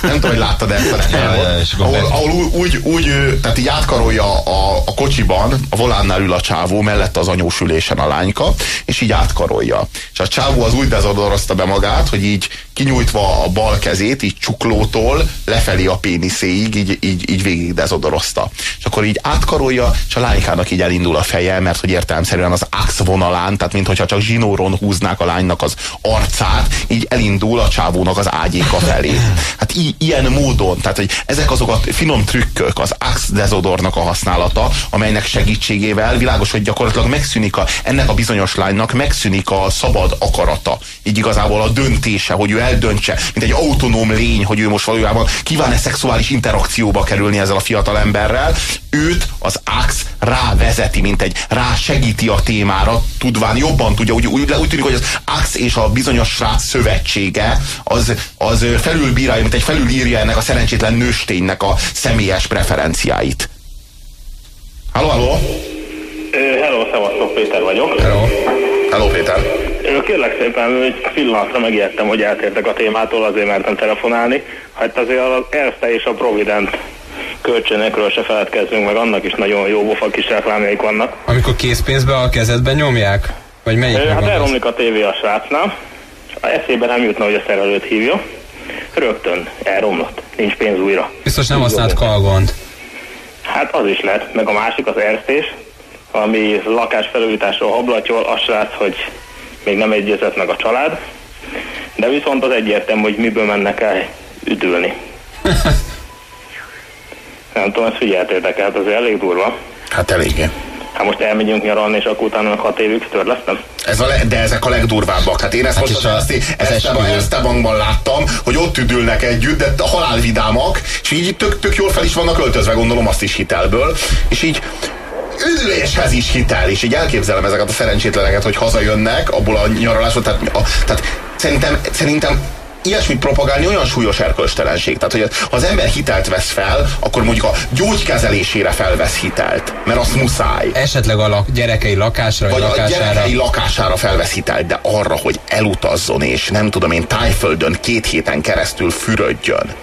A: Nem tudom, hogy láttad ezt a [LAUGHS] reklámot. ahol, ahol úgy, úgy, tehát így átkarolja a, a kocsiban, a volánnál ül a csávó, mellett az anyós ülésen a lányka, és így átkarolja. És a csávó az úgy dezodorozta be magát, hogy így kinyújtva a bal kezét, így csuklótól lefelé a péniszéig, így, így, így végig dezodorozta. És akkor így átkarolja, és a lánykának így elindul a feje, mert hogy értelemszerűen az ax vonalán, tehát mintha csak zsinóron húznák a lánynak az arcát, így elindul a csávónak az ágyéka felé. Hát ilyen módon, tehát hogy ezek azok a finom trükkök, az ax dezodornak a használata, amelynek segítségével világos, hogy gyakorlatilag megszűnik a, ennek a bizonyos lánynak megszűnik a szabad akarata. Így igazából a döntése, hogy ő eldöntse, mint egy autonóm lény, hogy ő most valójában kíván-e szexuális interakcióba kerülni ezzel a fiatal emberrel, őt az Ax rávezeti, mint egy rá segíti a témára, tudván jobban tudja, úgy, úgy, úgy tűnik, hogy az Ax és a bizonyos srác szövetsége az, az felülbírálja, mint egy felülírja ennek a szerencsétlen nősténynek a személyes preferenciáit. Halló, halló!
G: Hello, szevasztok, Péter vagyok.
A: Hello. Hello, Péter.
G: Kérlek szépen, egy pillanatra megijedtem, hogy eltértek a témától, azért mertem telefonálni. Hát azért az Erste és a Provident kölcsönökről se feledkezzünk, meg annak is nagyon jó bofa kis reklámjaik vannak.
C: Amikor készpénzbe a kezedben nyomják? Vagy melyik
G: Hát elromlik a tévé a srácnál, és eszébe nem jutna, hogy a szerelőt hívja. Rögtön elromlott, nincs pénz újra.
C: Biztos nem használt kalgont.
G: Hát az is lehet, meg a másik az erztés, ami lakásfelújításról hablatyol, azt látsz, hogy még nem egyezett meg a család, de viszont az egyértelmű, hogy miből mennek el üdülni. [LAUGHS] nem tudom, ezt figyeltétek hát azért elég durva.
A: Hát eléggé.
G: Hát most elmegyünk nyaralni, és akkor utána meg hat évig törlesztem.
A: Ez a le, de ezek a legdurvábbak. Hát én ezt hát most az, az, az Esztebankban láttam, hogy ott üdülnek együtt, de halálvidámak, és így tök, tök jól fel is vannak öltözve, gondolom azt is hitelből, és így üdüléshez is hitel, és így elképzelem ezeket a szerencsétleneket, hogy hazajönnek abból a nyaralásból, tehát, a, tehát szerintem, szerintem ilyesmit propagálni olyan súlyos erkölcstelenség. Tehát, hogy ha az ember hitelt vesz fel, akkor mondjuk a gyógykezelésére felvesz hitelt, mert azt muszáj.
C: Esetleg a lak, gyerekei lakásra,
A: vagy
C: lakására.
A: a gyerekei lakására felvesz hitelt, de arra, hogy elutazzon, és nem tudom én, tájföldön két héten keresztül fürödjön.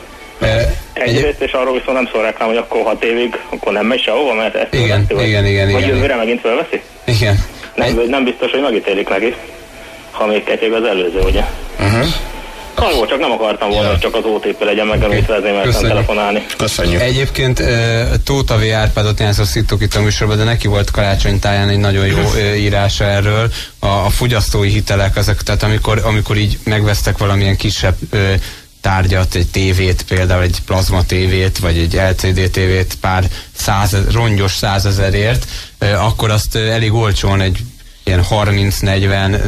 G: Egyrészt, és arról viszont nem szól reklám, hogy akkor hat évig, akkor nem megy sehova, mert ezt
C: igen,
G: veszi,
C: igen, igen,
G: Vagy
C: igen,
G: jövőre
C: igen.
G: megint felveszi?
C: Igen.
G: Nem, nem biztos, hogy megítélik neki, ha még ketyeg az előző, ugye?
A: Uh-huh.
G: Na jó, csak nem akartam volna,
C: Ja.
G: hogy csak az OTP legyen megemlítve, ezért mertem
C: Köszönjük.
G: telefonálni.
A: Köszönjük.
C: Egyébként Tóta V. Árpádot szittuk itt a műsorban, de neki volt karácsony táján egy nagyon jó írása erről. A, a fogyasztói hitelek, azok, tehát amikor, amikor így megvesztek valamilyen kisebb tárgyat, egy tévét, például egy plazma tévét, vagy egy LCD tévét pár száz, rongyos százezerért, akkor azt elég olcsón egy ilyen 30-40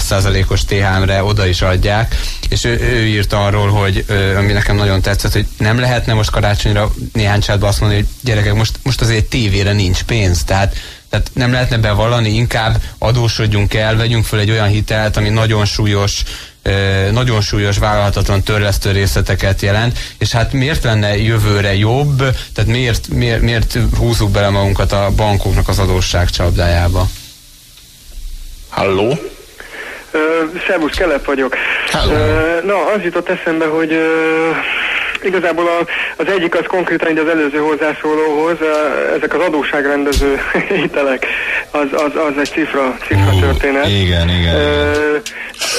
C: százalékos THM-re oda is adják, és ő, ő írt arról, hogy ami nekem nagyon tetszett, hogy nem lehetne most karácsonyra néhány csátban azt mondani, hogy gyerekek, most, most azért tévére nincs pénz, tehát tehát nem lehetne bevallani, inkább adósodjunk el, vegyünk föl egy olyan hitelt, ami nagyon súlyos, nagyon súlyos, vállalhatatlan törlesztő részleteket jelent, és hát miért lenne jövőre jobb, tehát miért, miért, miért húzzuk bele magunkat a bankoknak az adósság csapdájába?
A: Halló?
H: Ö, Szervusz, Kelep vagyok.
A: Hello.
H: Ö, na, az jutott eszembe, hogy igazából a, az egyik az konkrétan így az előző hozzászólóhoz, ezek az adóságrendező [LAUGHS] hitelek, az, az, az egy cifra, cifra
B: Ú,
H: történet.
B: igen, igen,
H: Ö,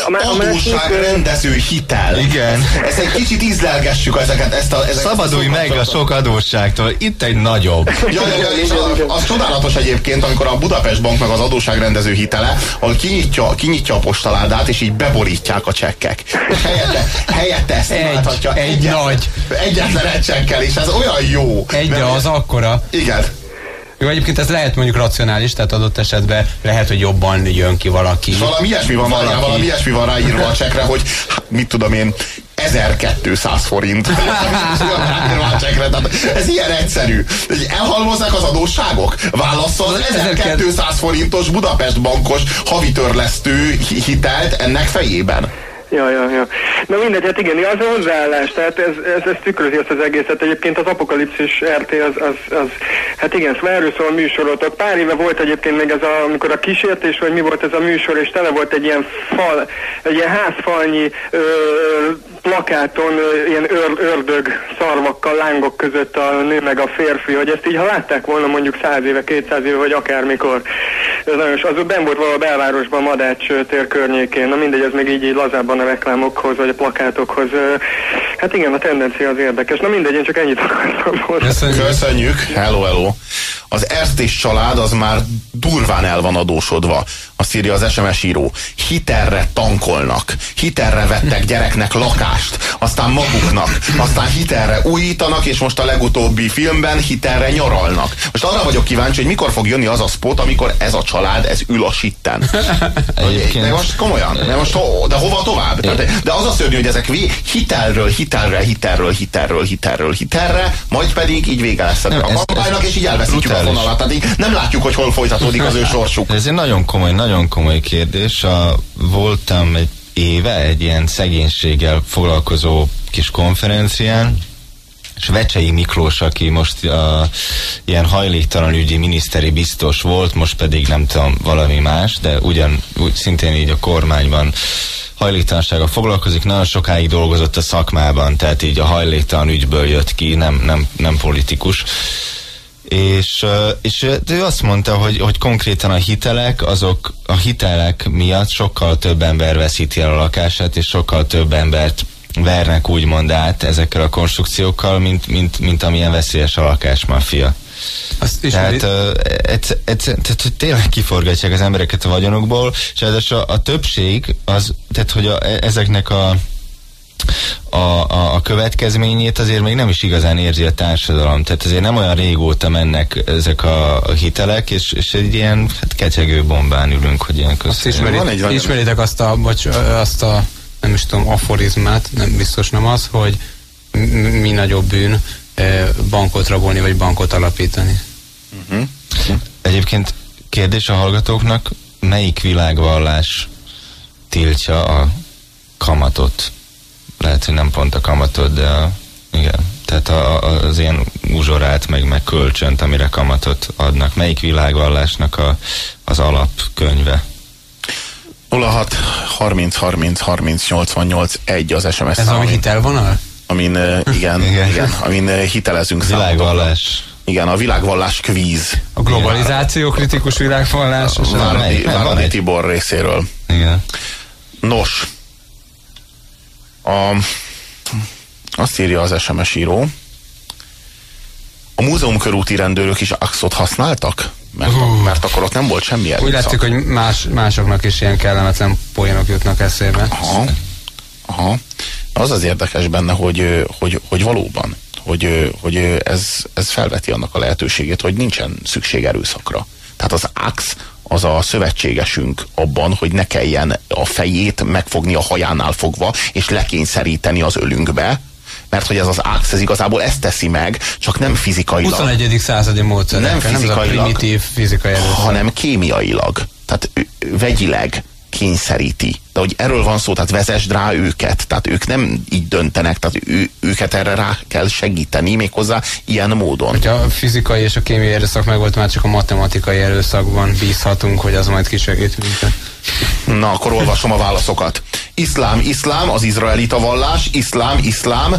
H: a, a másik,
A: Adósság
H: ö,
A: rendező hitel.
B: Igen.
A: Ezt egy kicsit ízlelgessük ezeket. Ezt a, ezeket
B: Szabadulj
A: a
B: meg a sok adósságtól, itt egy nagyobb.
A: Ja, ja, ja, és az, az csodálatos egyébként, amikor a Budapest Bank meg az adóságrendező hitele, ahol kinyitja, kinyitja a postaládát, és így beborítják a csekkek. És helyette, helyette ezt
C: Egy, egy
A: egyetlen-
C: nagy.
A: Egyetlen egy és ez olyan jó. Mert-
C: az akkora.
A: Igen.
C: Jó, egyébként ez lehet mondjuk racionális, tehát adott esetben lehet, hogy jobban jön ki valaki.
A: És valami ilyesmi van,
C: Valaki.
A: valami ilyesmi van ráírva a csekre, hogy hát, mit tudom én, 1200 forint. [LAUGHS] Ez ilyen egyszerű. Hogy Elhalmozzák az adósságok? Válassza az 1200 forintos Budapest bankos havi törlesztő hi- hitelt ennek fejében.
H: Ja, ja, ja. Na mindegy, hát igen, az a hozzáállás, tehát ez, ez, ez tükrözi azt az egészet. Egyébként az Apokalipszis RT az, az, az hát igen, szóval erről szól a műsorotok. Pár éve volt egyébként még ez a, amikor a kísértés, vagy mi volt ez a műsor, és tele volt egy ilyen fal, egy ilyen házfalnyi ö, plakáton, ö, ilyen ör, ördög szarvakkal, lángok között a nő meg a férfi, hogy ezt így ha látták volna mondjuk 100 éve, 200 éve, vagy akármikor. Ez nagyon, az ben volt valahol a belvárosban, Madács tér környékén. Na mindegy, ez még így, így lazábban a reklámokhoz, vagy a plakátokhoz. Hát igen, a tendencia az érdekes. Na mindegy, én csak ennyit akartam volna.
C: Köszönjük.
A: Köszönjük. Hello, hello. Az Erztés család az már durván el van adósodva. Azt írja az SMS író. Hitelre tankolnak. Hitelre vettek gyereknek lakást. Aztán maguknak. Aztán hitelre újítanak, és most a legutóbbi filmben hitelre nyaralnak. Most arra vagyok kíváncsi, hogy mikor fog jönni az a spot, amikor ez a család, ez ül a sitten. [LAUGHS]
B: Egyébként-
A: De most komolyan. De most ho, de hova tovább? Tehát, de az a szörnyű, hogy ezek vé, hitelről, hitelre, hitelről, hitelről, hitelről, hitelre, majd pedig így vége lesz
B: Nem,
A: a kampánynak, és így elveszítjük a vonalat. Tehát így nem látjuk, hogy hol folytatódik az ő [LAUGHS] sorsuk.
B: Ez egy nagyon komoly, nagyon komoly kérdés. A, voltam egy éve egy ilyen szegénységgel foglalkozó kis konferencián, és Vecsei Miklós, aki most a, ilyen hajléktalan ügyi miniszteri biztos volt, most pedig nem tudom, valami más, de ugyan úgy, szintén így a kormányban hajléktalansággal foglalkozik, nagyon sokáig dolgozott a szakmában, tehát így a hajléktalan ügyből jött ki, nem, nem, nem politikus. És, és ő azt mondta, hogy, hogy konkrétan a hitelek, azok a hitelek miatt sokkal több ember veszíti el a lakását, és sokkal több embert vernek úgymond át ezekkel a konstrukciókkal, mint, mint, mint amilyen veszélyes a lakásmafia.
C: Azt
B: Tehát, uh, ez, ez, tehát hogy tényleg kiforgatják az embereket a vagyonokból, és ráadásul a, a többség az, tehát hogy a, e- ezeknek a a, a, a következményét azért még nem is igazán érzi a társadalom. Tehát azért nem olyan régóta mennek ezek a, a hitelek, és, és egy ilyen hát kecsegő bombán ülünk, hogy ilyen
C: azt ismeri,
A: van egy-
C: ismeritek azt a, bocs, azt a, nem is tudom, aforizmát, nem biztos nem az, hogy mi nagyobb bűn bankot rabolni, vagy bankot alapítani.
B: Egyébként kérdés a hallgatóknak, melyik világvallás tiltja a kamatot? Lehet, hogy nem pont a kamatot, de a, igen. Tehát a, a, az ilyen uzsorát, meg, meg kölcsönt, amire kamatot adnak. Melyik világvallásnak a, az alapkönyve?
A: 06 30 30 30 88 1 az SMS
C: Ez
A: szám, amin,
C: hitelvonal?
A: Amin, uh, igen,
B: Igen.
A: igen. igen, amin uh, hitelezünk.
B: Világvallás.
A: Igen, a világvallás kvíz.
C: A globalizáció kritikus világvallás?
A: Váradi, Váradi. Tibor részéről.
B: Igen.
A: Nos, a, azt írja az SMS író, a múzeum körúti rendőrök is axot használtak? Mert, mert akkor ott nem volt semmi
C: Úgy
A: erőszak.
C: látszik, hogy más, másoknak is ilyen kellemetlen poénok jutnak eszébe.
A: Aha. Az az érdekes benne, hogy, hogy, hogy valóban, hogy, hogy ez, ez felveti annak a lehetőségét, hogy nincsen szükség erőszakra. Tehát az AX az a szövetségesünk abban, hogy ne kelljen a fejét megfogni a hajánál fogva, és lekényszeríteni az ölünkbe, mert hogy ez az AX, ez igazából ezt teszi meg, csak nem fizikailag.
C: 21. századi módszerekkel,
A: Nem
C: nem, ez a
A: fizikailag,
C: primitív fizikai erőszak.
A: hanem kémiailag. Tehát vegyileg kényszeríti. De hogy erről van szó, tehát vezesd rá őket. Tehát ők nem így döntenek, tehát ő, őket erre rá kell segíteni, méghozzá ilyen módon.
C: Hogyha a fizikai és a kémiai erőszak meg volt, már csak a matematikai erőszakban bízhatunk, hogy az majd kisegít minket.
A: Na, akkor olvasom a válaszokat. Iszlám, iszlám, az izraelita vallás, iszlám, iszlám,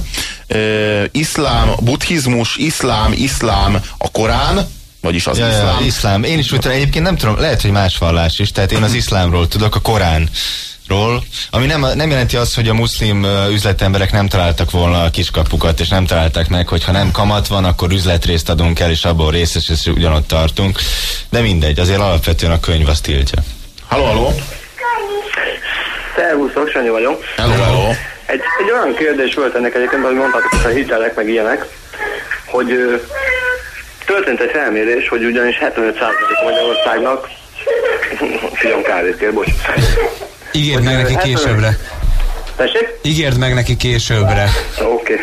A: ö, iszlám, buddhizmus, iszlám, iszlám, a Korán, vagyis az
B: Ja, ja,
A: iszlám.
B: iszlám. Én is úgy tudom, egyébként nem tudom, lehet, hogy más vallás is, tehát én az iszlámról tudok, a Koránról, ami nem, nem jelenti azt, hogy a muszlim üzletemberek nem találtak volna a kiskapukat, és nem találták meg, hogy ha nem kamat van, akkor üzletrészt adunk el, és abból részes, és ugyanott tartunk. De mindegy, azért alapvetően a könyv azt tiltja.
A: Halló, halló.
I: Szervuszok, Sanyi vagyok.
A: Hello, hello.
I: Egy, egy olyan kérdés volt ennek egyébként, hogy mondtátok, hogy a hitelek meg ilyenek, hogy történt egy felmérés, hogy ugyanis 75% Magyarországnak figyelm kávét kér, bocs.
C: Ígérd meg neki későbbre.
I: Tessék?
C: Ígérd meg neki későbbre.
I: Oké. Okay.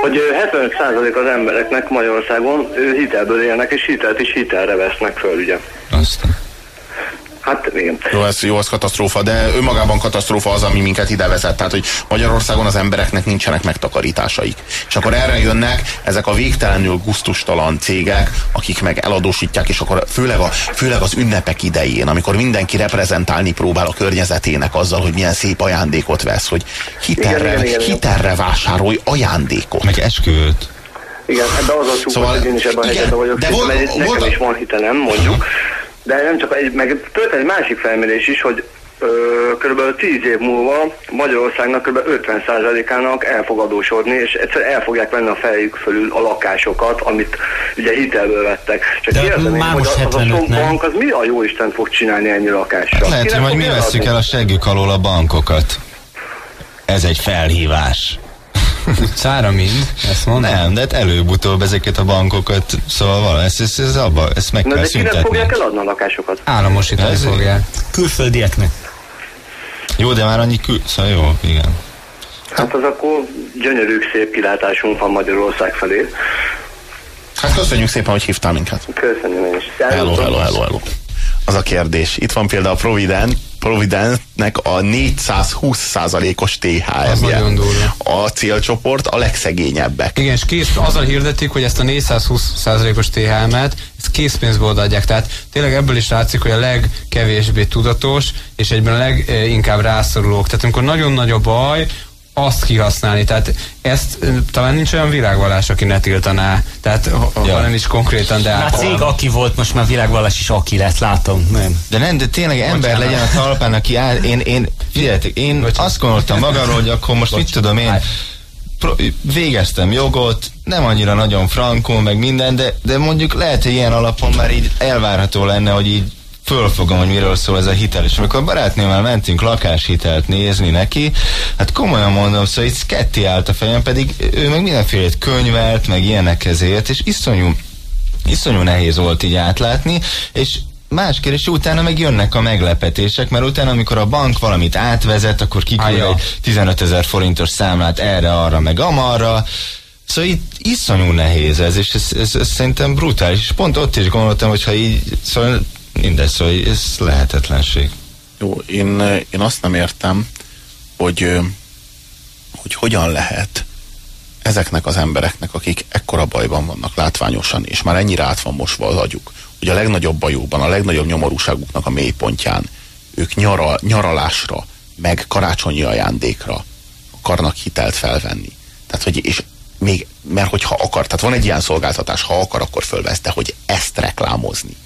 I: Hogy ö, 75% az embereknek Magyarországon ő hitelből élnek, és hitelt is hitelre vesznek föl, ugye?
B: Aztán.
I: Hát igen.
A: Jó, ez, jó, ez katasztrófa, de önmagában katasztrófa az, ami minket ide vezet. Tehát, hogy Magyarországon az embereknek nincsenek megtakarításaik. És akkor erre jönnek ezek a végtelenül guztustalan cégek, akik meg eladósítják, és akkor főleg, a, főleg az ünnepek idején, amikor mindenki reprezentálni próbál a környezetének azzal, hogy milyen szép ajándékot vesz, hogy hitelre,
I: Igen, igen, igen, igen.
A: hitelre vásárolj ajándékot.
B: Meg esküvőt.
I: Igen, ebbe az a csúfos,
A: Szóval-
I: hogy én is ebben a
A: igen,
I: helyzetben vagyok,
A: de
I: de
A: volt-
I: mert nekem
A: volt-
I: is van hitelem, mondjuk, de nem csak egy, meg történt egy másik felmérés is, hogy ö, kb. 10 év múlva Magyarországnak kb. 50%-ának el fog adósodni, és egyszer el fogják venni a fejük fölül a lakásokat, amit ugye hitelből vettek. Csak
E: De
I: kérdezem én,
E: már
I: hogy az, az a
E: 75,
I: sok
E: nem?
I: bank, az mi a jó Isten fog csinálni ennyi lakással?
B: Lehet, hogy mi veszük el a seggük alól a bankokat. Ez egy felhívás. [LAUGHS]
C: Szára mind, ezt mondom.
B: Nem, de hát előbb-utóbb ezeket a bankokat, szóval vala, ezt, ezt, ezt, abba, ezt meg
I: Na,
B: kell
I: de kinek
B: szüntetni.
I: fogják eladni a lakásokat?
C: Államosítani
B: Ez-
C: fogják.
E: Külföldieknek.
B: Jó, de már annyi kül... Szóval jó, igen.
I: Hát az akkor gyönyörű szép kilátásunk van Magyarország felé.
A: Hát köszönjük szépen, hogy hívtál minket.
I: Köszönöm én is.
A: Hello, hello, hello, hello. Az a kérdés. Itt van például a Provident, Providentnek a 420%-os
C: Az
A: THM-je. A célcsoport a legszegényebbek.
C: Igen, és kész, azzal hirdetik, hogy ezt a 420%-os THM-et, ezt készpénzből adják. Tehát tényleg ebből is látszik, hogy a legkevésbé tudatos, és egyben a leginkább rászorulók. Tehát amikor nagyon nagy a baj, azt kihasználni. Tehát ezt talán nincs olyan világvallás, aki ne tiltaná. Tehát ha,
B: Ja.
C: ha nem is konkrétan, de
E: Hát
C: általában.
E: cég aki volt, most már világvallás is aki lett, látom. Nem.
B: De nem, de tényleg ember legyen a talpán, aki áll, én, én, figyeljetek, én azt gondoltam magamról, hogy akkor most mit tudom én, pro- végeztem jogot, nem annyira nagyon frankon, meg minden, de, de mondjuk lehet, hogy ilyen alapon már így elvárható lenne, hogy így fölfogom, hogy miről szól ez a hitel. És amikor barátnőmmel mentünk lakáshitelt nézni neki, hát komolyan mondom, szóval itt ketté állt a fejem, pedig ő meg mindenfélét könyvelt, meg ilyenekhez ért, és iszonyú iszonyú nehéz volt így átlátni, és más kérdés, utána meg jönnek a meglepetések, mert utána, amikor a bank valamit átvezet, akkor kiküld egy 15 ezer forintos számlát erre, arra, meg amarra. Szóval itt iszonyú nehéz ez, és ez, ez, ez szerintem brutális. És pont ott is gondoltam, hogy ha így, szóval mindegy, szóval ez lehetetlenség.
A: Jó, én, én azt nem értem, hogy, ö, hogy hogyan lehet ezeknek az embereknek, akik ekkora bajban vannak látványosan, és már ennyire át van mosva az agyuk, hogy a legnagyobb bajukban, a legnagyobb nyomorúságuknak a mélypontján ők nyara, nyaralásra, meg karácsonyi ajándékra akarnak hitelt felvenni. Tehát, hogy és még, mert hogyha akar, tehát van egy ilyen szolgáltatás, ha akar, akkor fölvesz, de hogy ezt reklámozni.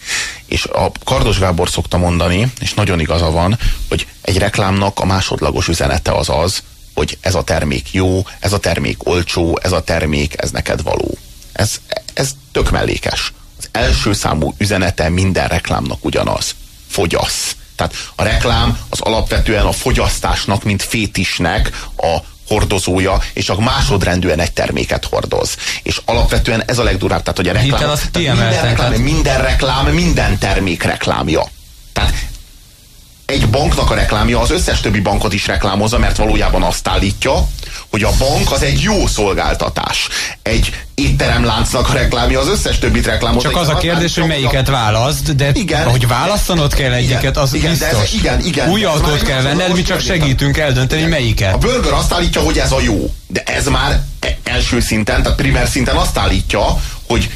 A: És a Kardos Gábor szokta mondani, és nagyon igaza van, hogy egy reklámnak a másodlagos üzenete az az, hogy ez a termék jó, ez a termék olcsó, ez a termék, ez neked való. Ez, ez tök mellékes. Az első számú üzenete minden reklámnak ugyanaz. Fogyasz. Tehát a reklám az alapvetően a fogyasztásnak, mint fétisnek a hordozója, és csak másodrendűen egy terméket hordoz. És alapvetően ez a legdurább, tehát hogy a reklám, tehát minden, reklám,
C: tehát-
A: minden reklám, minden termék reklámja. Tehát egy banknak a reklámja az összes többi bankot is reklámozza, mert valójában azt állítja, hogy a bank az egy jó szolgáltatás. Egy étteremláncnak a reklámja az összes többit reklámozza.
C: Csak az a kérdés, hogy melyiket válaszd, de
A: Igen.
C: hogy választanod kell egyiket, az
A: igen, de ez-
C: biztos.
A: igen, igen,
C: Új autót kell venned, mi csak segítünk eldönteni,
A: A
C: melyiket.
A: Burger azt állítja, hogy ez a jó. De ez már e- első szinten, tehát primer szinten azt állítja, hogy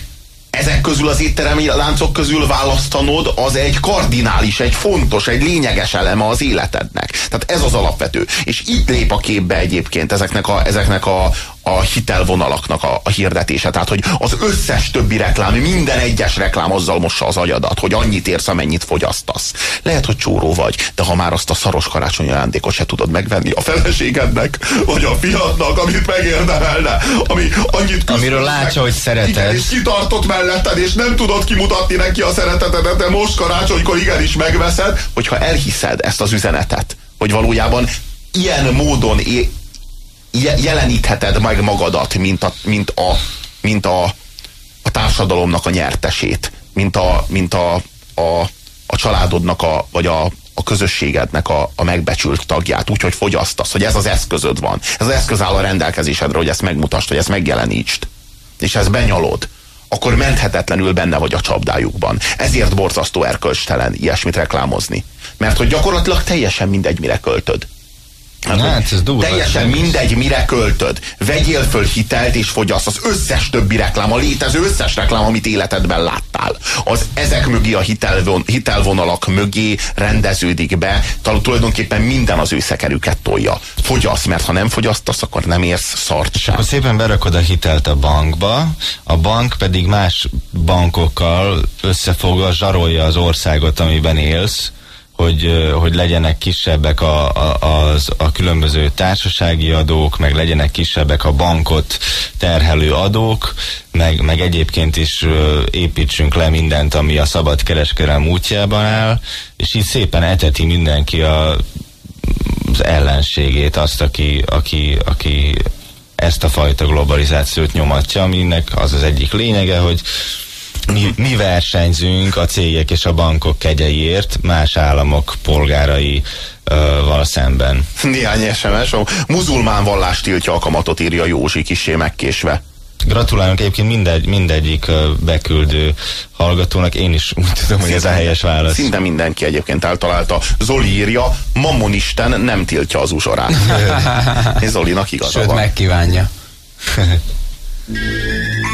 A: ezek közül az étteremi láncok közül választanod az egy kardinális, egy fontos, egy lényeges eleme az életednek. Tehát ez az alapvető. És itt lép a képbe egyébként ezeknek a, ezeknek a, a hitelvonalaknak a, a hirdetése. Tehát, hogy az összes többi reklám, minden egyes reklám azzal mossa az agyadat, hogy annyit érsz, amennyit fogyasztasz. Lehet, hogy csóró vagy, de ha már azt a szaros karácsonyi ajándékot se tudod megvenni a feleségednek, vagy a fiadnak, amit megérdemelne, ami annyit
B: Amiről látja, hogy szereted.
A: Igen, és kitartott melletted, és nem tudod kimutatni neki a szeretetedet, de most karácsonykor igenis megveszed, hogyha elhiszed ezt az üzenetet, hogy valójában ilyen módon jelenítheted meg magadat, mint a, mint a, mint a, a társadalomnak a nyertesét, mint a, mint a, a, a családodnak, a, vagy a, a közösségednek a, a megbecsült tagját, úgyhogy fogyasztasz, hogy ez az eszközöd van. Ez az eszköz áll a rendelkezésedre, hogy ezt megmutasd, hogy ezt megjelenítsd. És ezt benyalod akkor menthetetlenül benne vagy a csapdájukban. Ezért borzasztó erkölcstelen ilyesmit reklámozni. Mert hogy gyakorlatilag teljesen mindegy, mire költöd. Hát,
B: Hát, ez durva,
A: teljesen mindegy, mire költöd. Vegyél föl hitelt és fogyaszt. Az összes többi reklám, a létező összes reklám, amit életedben láttál. Az ezek mögé a hitelvon, hitelvonalak mögé rendeződik be. Tal- Tulajdonképpen minden az ő szekerüket tolja. Fogyasz, mert ha nem fogyasztasz, akkor nem érsz szart sem.
B: Akkor szépen berakod a hitelt a bankba, a bank pedig más bankokkal összefogva zsarolja az országot, amiben élsz, hogy, hogy legyenek kisebbek a, a, az, a különböző társasági adók, meg legyenek kisebbek a bankot terhelő adók, meg, meg egyébként is építsünk le mindent, ami a szabad kereskedelem útjában áll, és így szépen eteti mindenki a, az ellenségét, azt, aki, aki, aki ezt a fajta globalizációt nyomatja, aminek az az egyik lényege, hogy mi, mi versenyzünk a cégek és a bankok kegyeiért más államok polgárai val szemben.
A: Néhány SMS, muzulmán vallás tiltja a kamatot, írja Józsi kisé megkésve.
B: Gratulálunk egyébként mindegy, mindegyik beküldő hallgatónak, én is úgy tudom, hogy ez a helyes válasz.
A: Szinte mindenki egyébként eltalálta. Zoli írja, Mammonisten nem tiltja az uzsorát. [LAUGHS] Zolinak igaza
C: Sőt,
A: van.
C: megkívánja. [LAUGHS]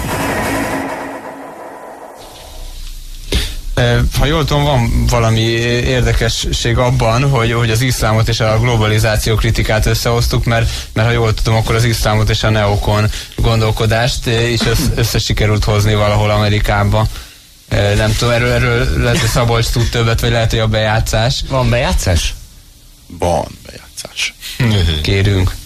C: Ha jól tudom, van valami érdekesség abban, hogy, hogy az iszlámot és a globalizáció kritikát összehoztuk, mert, mert ha jól tudom, akkor az iszlámot és a neokon gondolkodást is össze, össze sikerült hozni valahol Amerikába. Nem tudom, erről, erről lehet, hogy Szabolcs tud többet, vagy lehet, hogy a bejátszás.
E: Van bejátszás?
A: Van bejátszás.
C: Kérünk.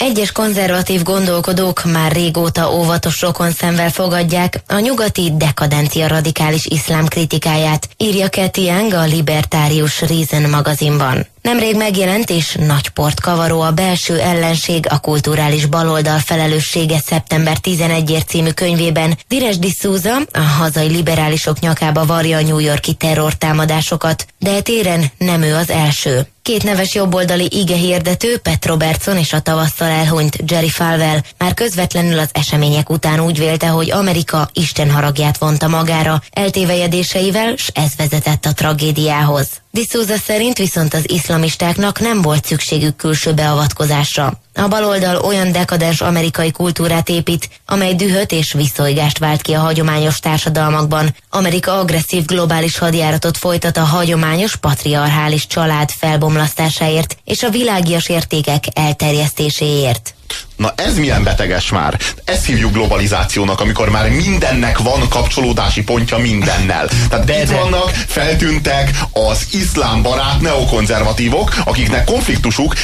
J: Egyes konzervatív gondolkodók már régóta óvatos rokon szemvel fogadják a nyugati dekadencia radikális iszlám kritikáját, írja Young a Libertárius Reason magazinban. Nemrég megjelent és nagy port kavaró a belső ellenség a kulturális baloldal felelőssége szeptember 11 című könyvében Dires D'Souza a hazai liberálisok nyakába varja a New Yorki terrortámadásokat, de téren nem ő az első. Két neves jobboldali ige hirdető, Pet Robertson és a tavasszal elhunyt Jerry Falwell már közvetlenül az események után úgy vélte, hogy Amerika Isten haragját vonta magára, eltévejedéseivel, s ez vezetett a tragédiához. D'Souza szerint viszont az iszlamistáknak nem volt szükségük külső beavatkozásra. A baloldal olyan dekadens amerikai kultúrát épít, amely dühöt és viszolygást vált ki a hagyományos társadalmakban. Amerika agresszív globális hadjáratot folytat a hagyományos patriarchális család felbomlasztásáért és a világias értékek elterjesztéséért.
A: Na ez milyen beteges már. Ezt hívjuk globalizációnak, amikor már mindennek van kapcsolódási pontja mindennel. Tehát de, itt de. vannak, feltűntek az iszlám barát neokonzervatívok, akiknek konfliktusuk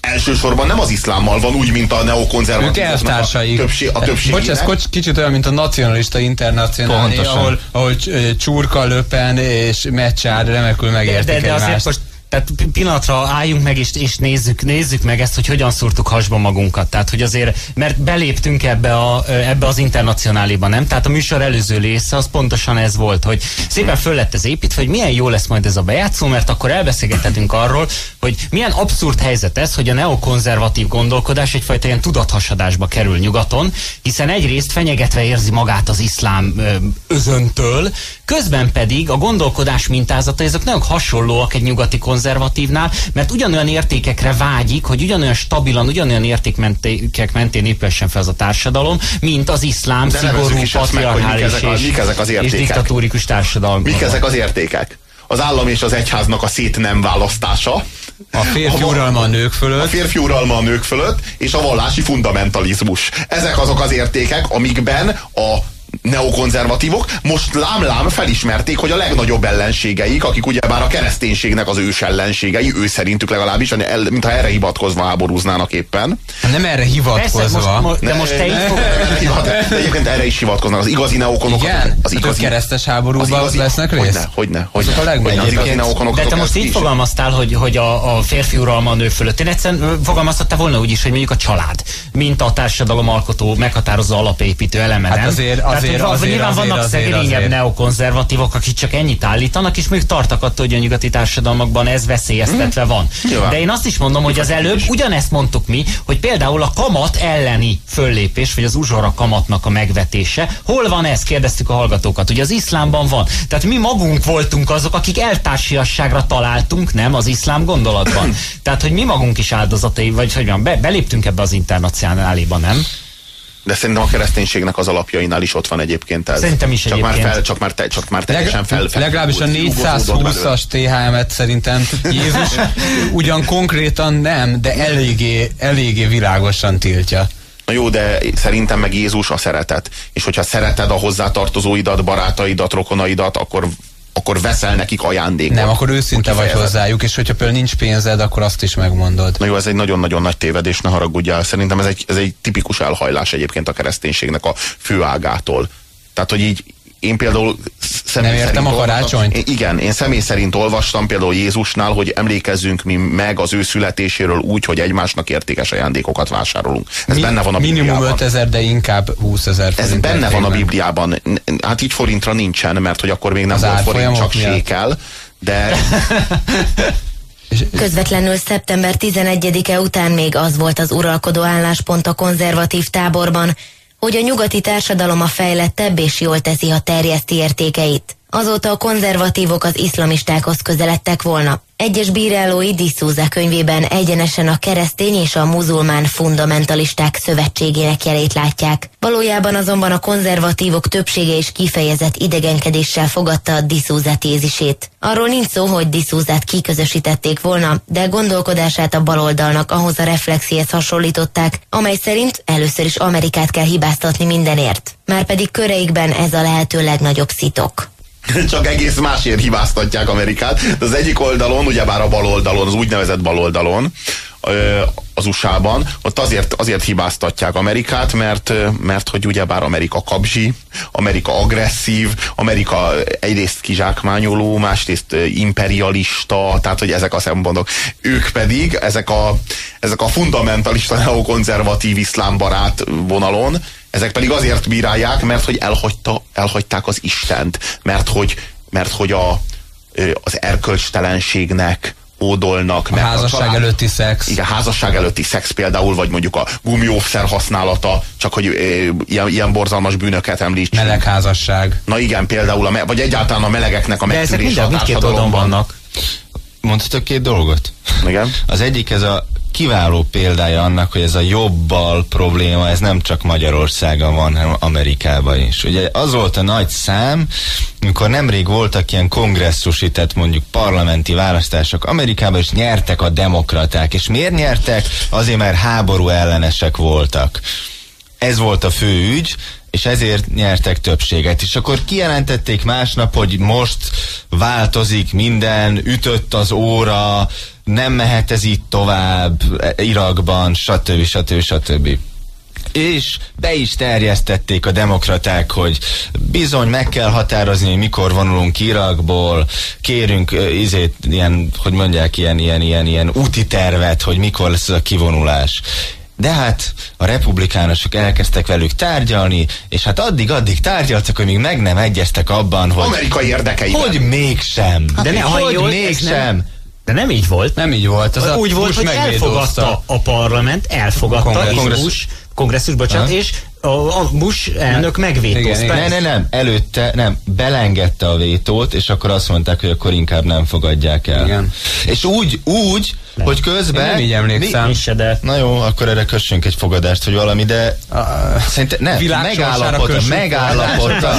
A: elsősorban nem az iszlámmal van úgy, mint a neokonzervatívok.
C: Ők elvtársaik.
A: A, többség, a
C: Bocs, ez kicsit olyan, mint a nacionalista internacionális, ahol, ahol Csurka, Löpen és Mecsár remekül megértik de, de, de azért most
E: tehát pillanatra álljunk meg és, és nézzük, nézzük meg ezt, hogy hogyan szúrtuk hasba magunkat. Tehát, hogy azért, mert beléptünk ebbe, a, ebbe az internacionáliba, nem? Tehát a műsor előző része az pontosan ez volt, hogy szépen föl lett ez építve, hogy milyen jó lesz majd ez a bejátszó, mert akkor elbeszélgethetünk arról, hogy milyen abszurd helyzet ez, hogy a neokonzervatív gondolkodás egyfajta ilyen tudathasadásba kerül nyugaton, hiszen egyrészt fenyegetve érzi magát az iszlám özöntől, közben pedig a gondolkodás mintázata, ezek nagyon hasonlóak egy nyugati konzervatív konzervatívnál, mert ugyanolyan értékekre vágyik, hogy ugyanolyan stabilan, ugyanolyan értékek mentén épülessen fel az a társadalom, mint az iszlám De szigorú, patriarchális és, mik ezek az és diktatórikus társadalom.
A: Mik ezek az értékek? az állam és az egyháznak a szét nem választása.
C: A férfi uralma a nők fölött. A
A: férfi uralma a nők fölött, és a vallási fundamentalizmus. Ezek azok az értékek, amikben a neokonzervatívok most lám-lám felismerték, hogy a legnagyobb ellenségeik, akik ugye bár a kereszténységnek az ős ellenségei, ő szerintük legalábbis, mintha erre hivatkozva háborúznának éppen.
C: Nem erre hivatkozva. Persze,
E: most, de most te így fogod. [LAUGHS]
A: De egyébként erre is hivatkoznak. Az igazi neokonok.
C: Igen? Az igazi, keresztes háborúban az igazi, lesznek részt?
A: Hogyne, hogyne. hogyne.
C: Azok a legnagyobb. Az igazi
E: neokonok. De te most így fogalmaztál, hogy, hogy a, a férfi uralma a nő fölött. Én egyszerűen fogalmazhattál volna úgy is, hogy mondjuk a család, mint a társadalom alkotó, meghatározó alapépítő eleme.
C: Hát azért, azért azért,
E: azért, azért, nyilván azért, vannak azért, szegényebb azért. neokonzervatívok, akik csak ennyit állítanak, és még tartak attól, hogy a nyugati társadalmakban ez veszélyeztetve van. Mm. De én azt is mondom, hogy az előbb ugyanezt mondtuk mi, hogy például a kamat elleni föllépés, vagy az uzsora kamatnak a megvetése, hol van ez? Kérdeztük a hallgatókat. Ugye az iszlámban van. Tehát mi magunk voltunk azok, akik eltársiasságra találtunk, nem az iszlám gondolatban. [CLEARS THROAT] Tehát, hogy mi magunk is áldozatai, vagy hogy van, be, beléptünk ebbe az internacionáliba, nem?
A: De szerintem a kereszténységnek az alapjainál is ott van egyébként ez.
E: Szerintem is
A: csak
E: egyébként.
A: Már fel, csak, már te, csak már teljesen fel, fel.
C: Legalábbis a 420-as THM-et szerintem Jézus ugyan konkrétan nem, de eléggé, eléggé világosan tiltja.
A: Na jó, de szerintem meg Jézus a szeretet. És hogyha szereted a hozzátartozóidat, barátaidat, rokonaidat, akkor akkor veszel nekik ajándékot.
C: Nem, akkor őszinte vagy hozzájuk, és hogyha például nincs pénzed, akkor azt is megmondod.
A: Na jó, ez egy nagyon-nagyon nagy tévedés, ne haragudjál. Szerintem ez egy, ez egy tipikus elhajlás egyébként a kereszténységnek a főágától. Tehát, hogy így én például
C: nem értem a karácsonyt?
A: Én, igen, én személy szerint olvastam például Jézusnál, hogy emlékezzünk mi meg az ő születéséről úgy, hogy egymásnak értékes ajándékokat vásárolunk. Ez Mi, benne van a
C: Bibliában. Minimum 5 ezer, de inkább 20 ezer
A: Ez benne van a Bibliában. Hát így forintra nincsen, mert hogy akkor még nem az volt forint, csak sékel. De
J: Közvetlenül szeptember 11-e után még az volt az uralkodó álláspont a konzervatív táborban, hogy a nyugati társadalom a fejlettebb és jól teszi, ha terjeszti értékeit. Azóta a konzervatívok az iszlamistákhoz közeledtek volna. Egyes bírálói Diszúza könyvében egyenesen a keresztény és a muzulmán fundamentalisták szövetségének jelét látják. Valójában azonban a konzervatívok többsége is kifejezett idegenkedéssel fogadta a Diszúza tézisét. Arról nincs szó, hogy Diszúzát kiközösítették volna, de gondolkodását a baloldalnak ahhoz a reflexihez hasonlították, amely szerint először is Amerikát kell hibáztatni mindenért. Márpedig köreikben ez a lehető legnagyobb szitok. [LAUGHS]
A: csak egész másért hibáztatják Amerikát. De az egyik oldalon, ugyebár a bal oldalon, az úgynevezett bal oldalon, az USA-ban, ott azért, azért hibáztatják Amerikát, mert, mert hogy ugyebár Amerika kapzsi, Amerika agresszív, Amerika egyrészt kizsákmányoló, másrészt imperialista, tehát hogy ezek a szempontok. Ők pedig, ezek a, ezek a fundamentalista, neokonzervatív iszlámbarát vonalon, ezek pedig azért bírálják, mert hogy elhagyta, elhagyták az Istent, mert hogy, mert hogy a, az erkölcstelenségnek ódolnak.
C: A
A: mert
C: házasság a család, előtti szex.
A: Igen, házasság előtti szex például, vagy mondjuk a gumiófszer használata, csak hogy e, ilyen, ilyen borzalmas bűnöket említsünk.
C: Melegházasság.
A: Na igen, például, a, vagy egyáltalán a melegeknek a megtűrése a társadalomban.
E: vannak.
B: Mondhatok két dolgot?
A: Igen.
B: Az egyik ez a kiváló példája annak, hogy ez a jobbal probléma, ez nem csak Magyarországon van, hanem Amerikában is. Ugye az volt a nagy szám, amikor nemrég voltak ilyen kongresszusi, tehát mondjuk parlamenti választások Amerikában, és nyertek a demokraták. És miért nyertek? Azért, mert háború ellenesek voltak. Ez volt a fő ügy, és ezért nyertek többséget. És akkor kijelentették másnap, hogy most változik minden, ütött az óra, nem mehet ez itt tovább Irakban, stb. stb. stb. És be is terjesztették a demokraták, hogy bizony meg kell határozni, hogy mikor vonulunk Irakból, kérünk izét, ilyen, hogy mondják, ilyen, ilyen, ilyen, ilyen úti tervet, hogy mikor lesz a kivonulás. De hát a republikánusok elkezdtek velük tárgyalni, és hát addig-addig tárgyaltak, hogy még meg nem egyeztek abban, hogy...
A: Amerikai érdekeiben.
B: Hogy mégsem.
E: De ne,
B: hogy
E: jól,
B: mégsem.
E: De nem így volt.
C: Nem így volt.
E: Az úgy volt, hogy elfogadta a parlament, elfogadta, a kongresszus, és Bush, kongresszus, bocsánat, ha? és a, Bush elnök megvétózta.
B: Ne, ne, nem, előtte, nem, belengedte a vétót, és akkor azt mondták, hogy akkor inkább nem fogadják el.
C: Igen.
B: És úgy, úgy, nem. hogy közben... Én
C: nem így emlékszem. Mi,
E: se, de...
B: Na jó, akkor erre kössünk egy fogadást, hogy valami, de... Uh, Szerintem nem, megállapodtak, megállapodtak,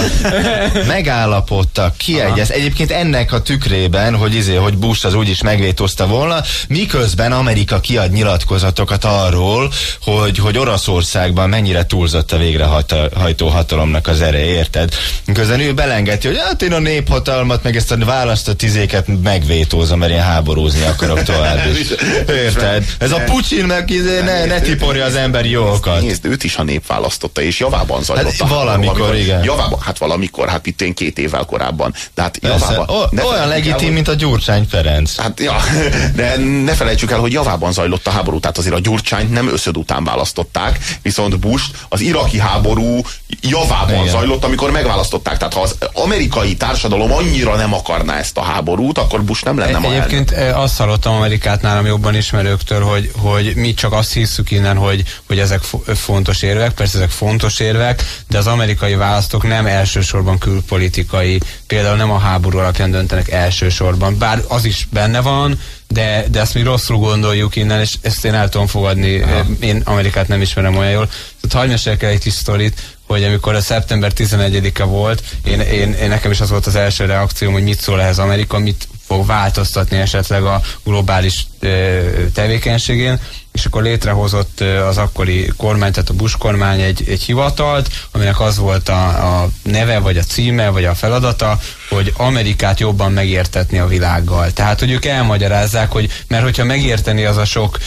B: megállapodtak, [LAUGHS] kiegyez. Egyébként ennek a tükrében, hogy izé, hogy Bush az úgyis megvétózta volna, miközben Amerika kiad nyilatkozatokat arról, hogy, hogy Oroszországban mennyire túlzott a végrehajtó hatalomnak az ereje, érted? Miközben ő belengeti, hogy hát én a néphatalmat, meg ezt a választott tizéket megvétózom, mert én háborúzni akarok tovább is. [LAUGHS] Érted? Ez a Putyin meg izé, ne, ne tiporja az emberi jogokat.
A: Nézd, őt is a nép választotta, és javában zajlott. Hát,
B: valamikor, igen.
A: Javában, hát valamikor, hát itt én két évvel korábban. De hát
B: javában, o, olyan legitim, el, mint a Gyurcsány Ferenc.
A: Hát, ja, [LAUGHS] de ne felejtsük el, hogy javában zajlott a háború, tehát azért a Gyurcsányt nem összöd után választották, viszont Bush az iraki háború javában igen. zajlott, amikor megválasztották. Tehát ha az amerikai társadalom annyira nem akarná ezt a háborút, akkor Bush nem lenne
C: ma Egyébként elnök. azt hallottam Amerikát nálam jobban ismerőktől, hogy, hogy mi csak azt hiszük innen, hogy, hogy ezek fontos érvek, persze ezek fontos érvek, de az amerikai választók nem elsősorban külpolitikai, például nem a háború alapján döntenek elsősorban, bár az is benne van, de, de ezt mi rosszul gondoljuk innen, és ezt én el tudom fogadni, Aha. én Amerikát nem ismerem olyan jól. Tehát hagyj el egy kis sztorit, hogy amikor a szeptember 11-e volt, én, én, én, nekem is az volt az első reakcióm, hogy mit szól ehhez Amerika, mit fog változtatni esetleg a globális tevékenységén, és akkor létrehozott az akkori kormány, tehát a Bush kormány egy, egy hivatalt, aminek az volt a, a neve, vagy a címe, vagy a feladata, hogy Amerikát jobban megértetni a világgal. Tehát, hogy ők elmagyarázzák, hogy mert hogyha megérteni az a sok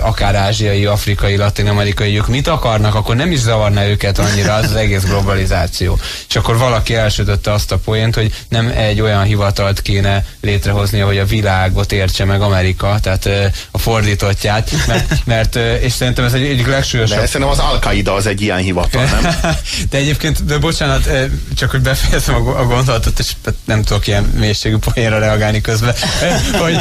C: akár ázsiai, afrikai, latin-amerikai, ők mit akarnak, akkor nem is zavarná őket annyira az, az egész globalizáció. És akkor valaki elsütötte azt a poént, hogy nem egy olyan hivatalt kéne létrehozni, hogy a világot értse meg Amerika, tehát a fordítottját, mert, mert és szerintem ez egy egyik legsúlyosabb.
A: De szerintem az Al-Qaida az egy ilyen hivatal, nem? [LAUGHS]
C: de egyébként, de bocsánat, csak hogy befejezem a gondolatot, és tehát nem tudok ilyen mélységű poénra reagálni közben, [LAUGHS] hogy,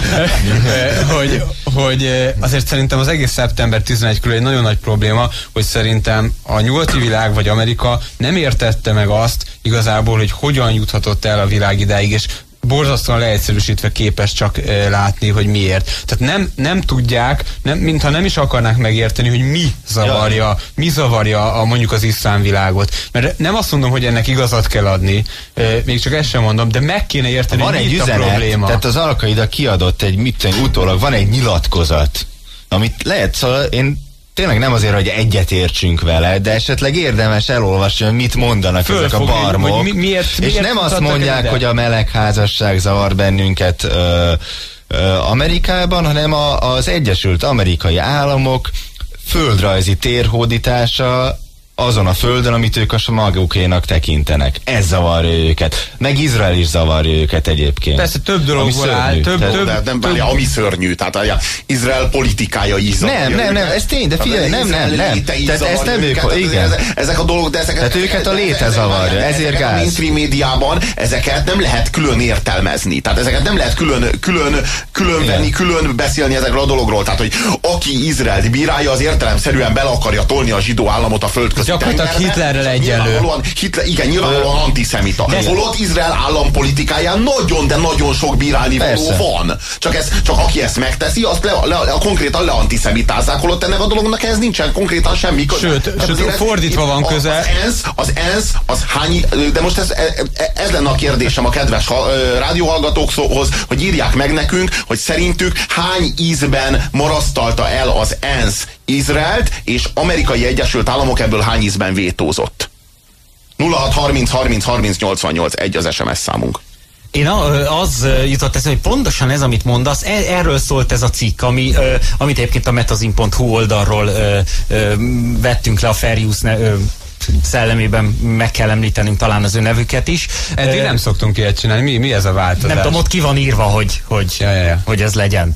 C: hogy, hogy azért szerintem az egész szeptember 11 körül egy nagyon nagy probléma, hogy szerintem a nyugati világ vagy Amerika nem értette meg azt igazából, hogy hogyan juthatott el a világ idáig, és borzasztóan leegyszerűsítve képes csak e, látni, hogy miért. Tehát nem, nem tudják, nem, mintha nem is akarnák megérteni, hogy mi zavarja, ja. mi zavarja a, mondjuk az iszlám világot. Mert nem azt mondom, hogy ennek igazat kell adni, e, még csak ezt sem mondom, de meg kéne érteni,
B: van
C: hogy
B: egy
C: mi
B: üzenet,
C: a probléma.
B: Tehát az Alkaida kiadott egy, mit tudom, utólag van egy nyilatkozat, amit lehet, szóval én tényleg nem azért, hogy egyet értsünk vele, de esetleg érdemes elolvasni, hogy mit mondanak ezek a barmok.
C: Hogy mi, miért,
B: és
C: miért
B: nem azt mondják, hogy a melegházasság zavar bennünket ö, ö, Amerikában, hanem a, az Egyesült Amerikai Államok földrajzi térhódítása azon a földön, amit ők a magukénak tekintenek. Ez zavarja őket. Meg Izrael is zavarja őket egyébként.
C: Persze több dologból áll, több,
A: Több,
C: több,
A: de nem várja, ami szörnyű. Tehát a Izrael politikája is
B: Nem,
A: zavarja
B: nem, nem,
A: őket.
B: ez tény, de figyelj,
A: az
B: nem, nem, nem. Tehát ezt nem ők,
A: őket.
B: igen.
A: Ezek, ezek a dolgok, de ezeket...
B: Tehát őket a léte zavarja, ezért gáz.
A: A mainstream médiában ezeket nem lehet külön értelmezni. Tehát ezeket nem lehet külön, külön, külön venni, külön beszélni ezekről a dologról. Tehát, hogy aki Izraelt bírálja, az értelemszerűen bele akarja tolni a zsidó államot a földközi
C: Gyakorlatilag. Hitlerrel egyenlő.
A: Hitler, igen, nyilvánvalóan antiszemita. Holott Izrael állampolitikáján nagyon, de nagyon sok bírálni való van. Csak, ez, csak aki ezt megteszi, azt le, le, le, konkrétan leantiszemitázzák, holott ennek a dolognak ez nincsen konkrétan semmi köze.
C: Sőt, sőt,
A: ez-
C: fordítva van köze.
A: Az ENSZ, az ENSZ, az hány, de most ez, ez, ez lenne a kérdésem a kedves rádióhallgatókhoz, hogy írják meg nekünk, hogy szerintük hány ízben marasztalta el az ENSZ Izraelt, és Amerikai Egyesült Államok ebből hány ízben vétózott. 06 30 30 30 88 egy az SMS számunk.
E: Én a, az jutott eszembe, hogy pontosan ez, amit mondasz, e, erről szólt ez a cikk, ami, amit egyébként a metazin.hu oldalról vettünk le a ö, szellemében, meg kell említenünk talán az ő nevüket is.
C: Eddig
E: Ö,
C: nem szoktunk ilyet csinálni. Mi, mi ez a változás?
E: nem tudom, ott ki van írva, hogy, hogy,
C: Ja, ja, ja.
E: hogy ez legyen.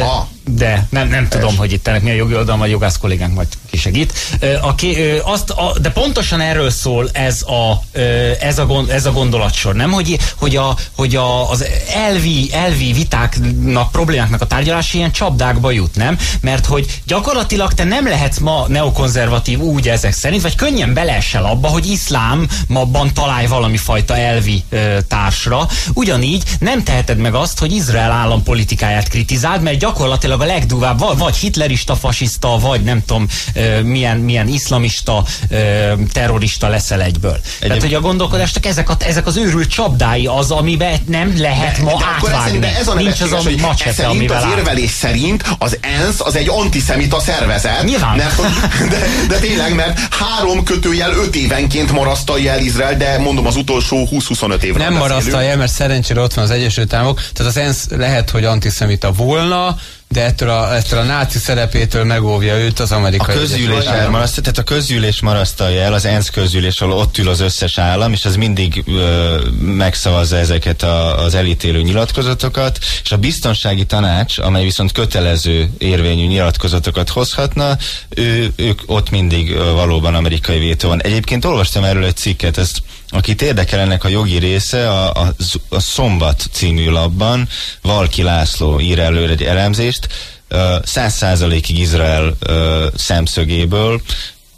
A: Aha.
E: De nem, nem tudom, hogy itt ennek mi a jogi oldalon, vagy jogász kollégánk majd kisegít. Aki, azt, a, de pontosan erről szól ez a, ez a, gond, ez a gondolatsor, nem? Hogy, hogy, a, hogy a, az elvi, elvi vitáknak, problémáknak a tárgyalása ilyen csapdákba jut, nem? Mert hogy gyakorlatilag te nem lehetsz ma neokonzervatív úgy ezek szerint, vagy könnyen beleesel abba, hogy iszlámban találj valami fajta elvi társra. Ugyanígy nem teheted meg azt, hogy Izrael állam politikáját kritizáld, mert gyakorlatilag a legdurvább, vagy, hitlerista, fasiszta, vagy nem tudom, milyen, milyen iszlamista, terrorista leszel egyből. Egyéb... Tehát, hogy a gondolkodásnak ezek, a, ezek az őrült csapdái az, amiben nem lehet ma
A: akkor ez,
E: átvágni.
A: de ez a
E: Nincs az
A: nevetséges,
E: a
A: hogy ez
E: macsete,
A: szerint
E: amivel
A: az érvelés szerint az ENSZ az egy antiszemita szervezet.
E: Nyilván.
A: Mert, de, de tényleg, mert három kötőjel öt évenként marasztalja el Izrael, de mondom az utolsó 20-25 évre.
C: Nem marasztalja, mert szerencsére ott van az Egyesült Államok, tehát az ENSZ lehet, hogy antiszemita volna, de ettől a, ettől a náci szerepétől megóvja őt az
B: A
C: amerikai
B: közgyűlés
C: Egyesült Államok.
B: elmaraszt, tehát a közgyűlés marasztalja el, az ENSZ közgyűlés, ahol ott ül az összes állam, és az mindig ö, megszavazza ezeket a, az elítélő nyilatkozatokat, és a biztonsági tanács, amely viszont kötelező érvényű nyilatkozatokat hozhatna, ő, ők ott mindig ö, valóban amerikai vétó van. Egyébként olvastam erről egy cikket, ezt Akit érdekel ennek a jogi része, a, a, a Szombat című labban Valki László ír elő egy elemzést, száz százalékig Izrael ö, szemszögéből,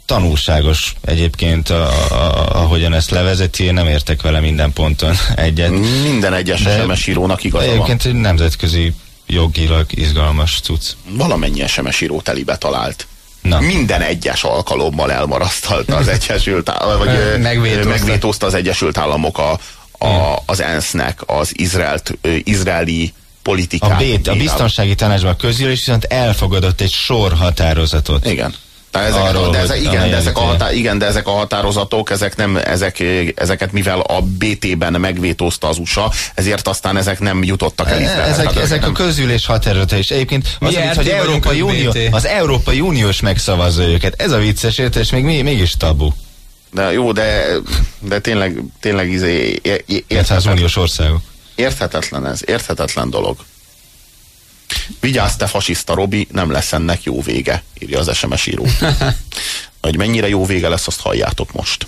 B: tanulságos egyébként, a, a, ahogyan ezt levezeti, én nem értek vele minden ponton [LAUGHS] egyet.
A: Minden egyes SMS írónak igaza van.
B: Egyébként egy nemzetközi jogilag izgalmas cucc.
A: Valamennyi SMS író telibe talált.
B: Na.
A: Minden egyes alkalommal elmarasztalta az [LAUGHS] Egyesült Államok, vagy
C: Megvétózta.
A: megvétózta az Egyesült Államok a, a, az ENSZ-nek az izraelt, izraeli
B: A,
A: politikát.
B: B, a biztonsági tanácsban a közgyűlés viszont elfogadott egy sor határozatot.
A: Igen. Tehát ezek,
B: Arról,
A: de ezek,
B: a
A: igen, de ezek a, hatá, igen, de ezek a határozatok, ezek nem, ezek, ezeket mivel a BT-ben megvétózta az USA, ezért aztán ezek nem jutottak el Izraelhez.
B: Ezek, ezek a közgyűlés határozata is. Egyébként az,
C: Mi
B: amit, hogy Európai Unió, az Európai Uniós megszavazza őket. Ez a vicces érte, és még mi- mégis tabu.
A: De jó, de, de tényleg, tényleg izé, é- é-
B: Illetve az
A: érthetetlen,
B: uniós országok.
A: érthetetlen ez, érthetetlen dolog. Vigyázz, te fasiszta Robi, nem lesz ennek jó vége, írja az SMS író. [LAUGHS] Hogy mennyire jó vége lesz, azt halljátok most.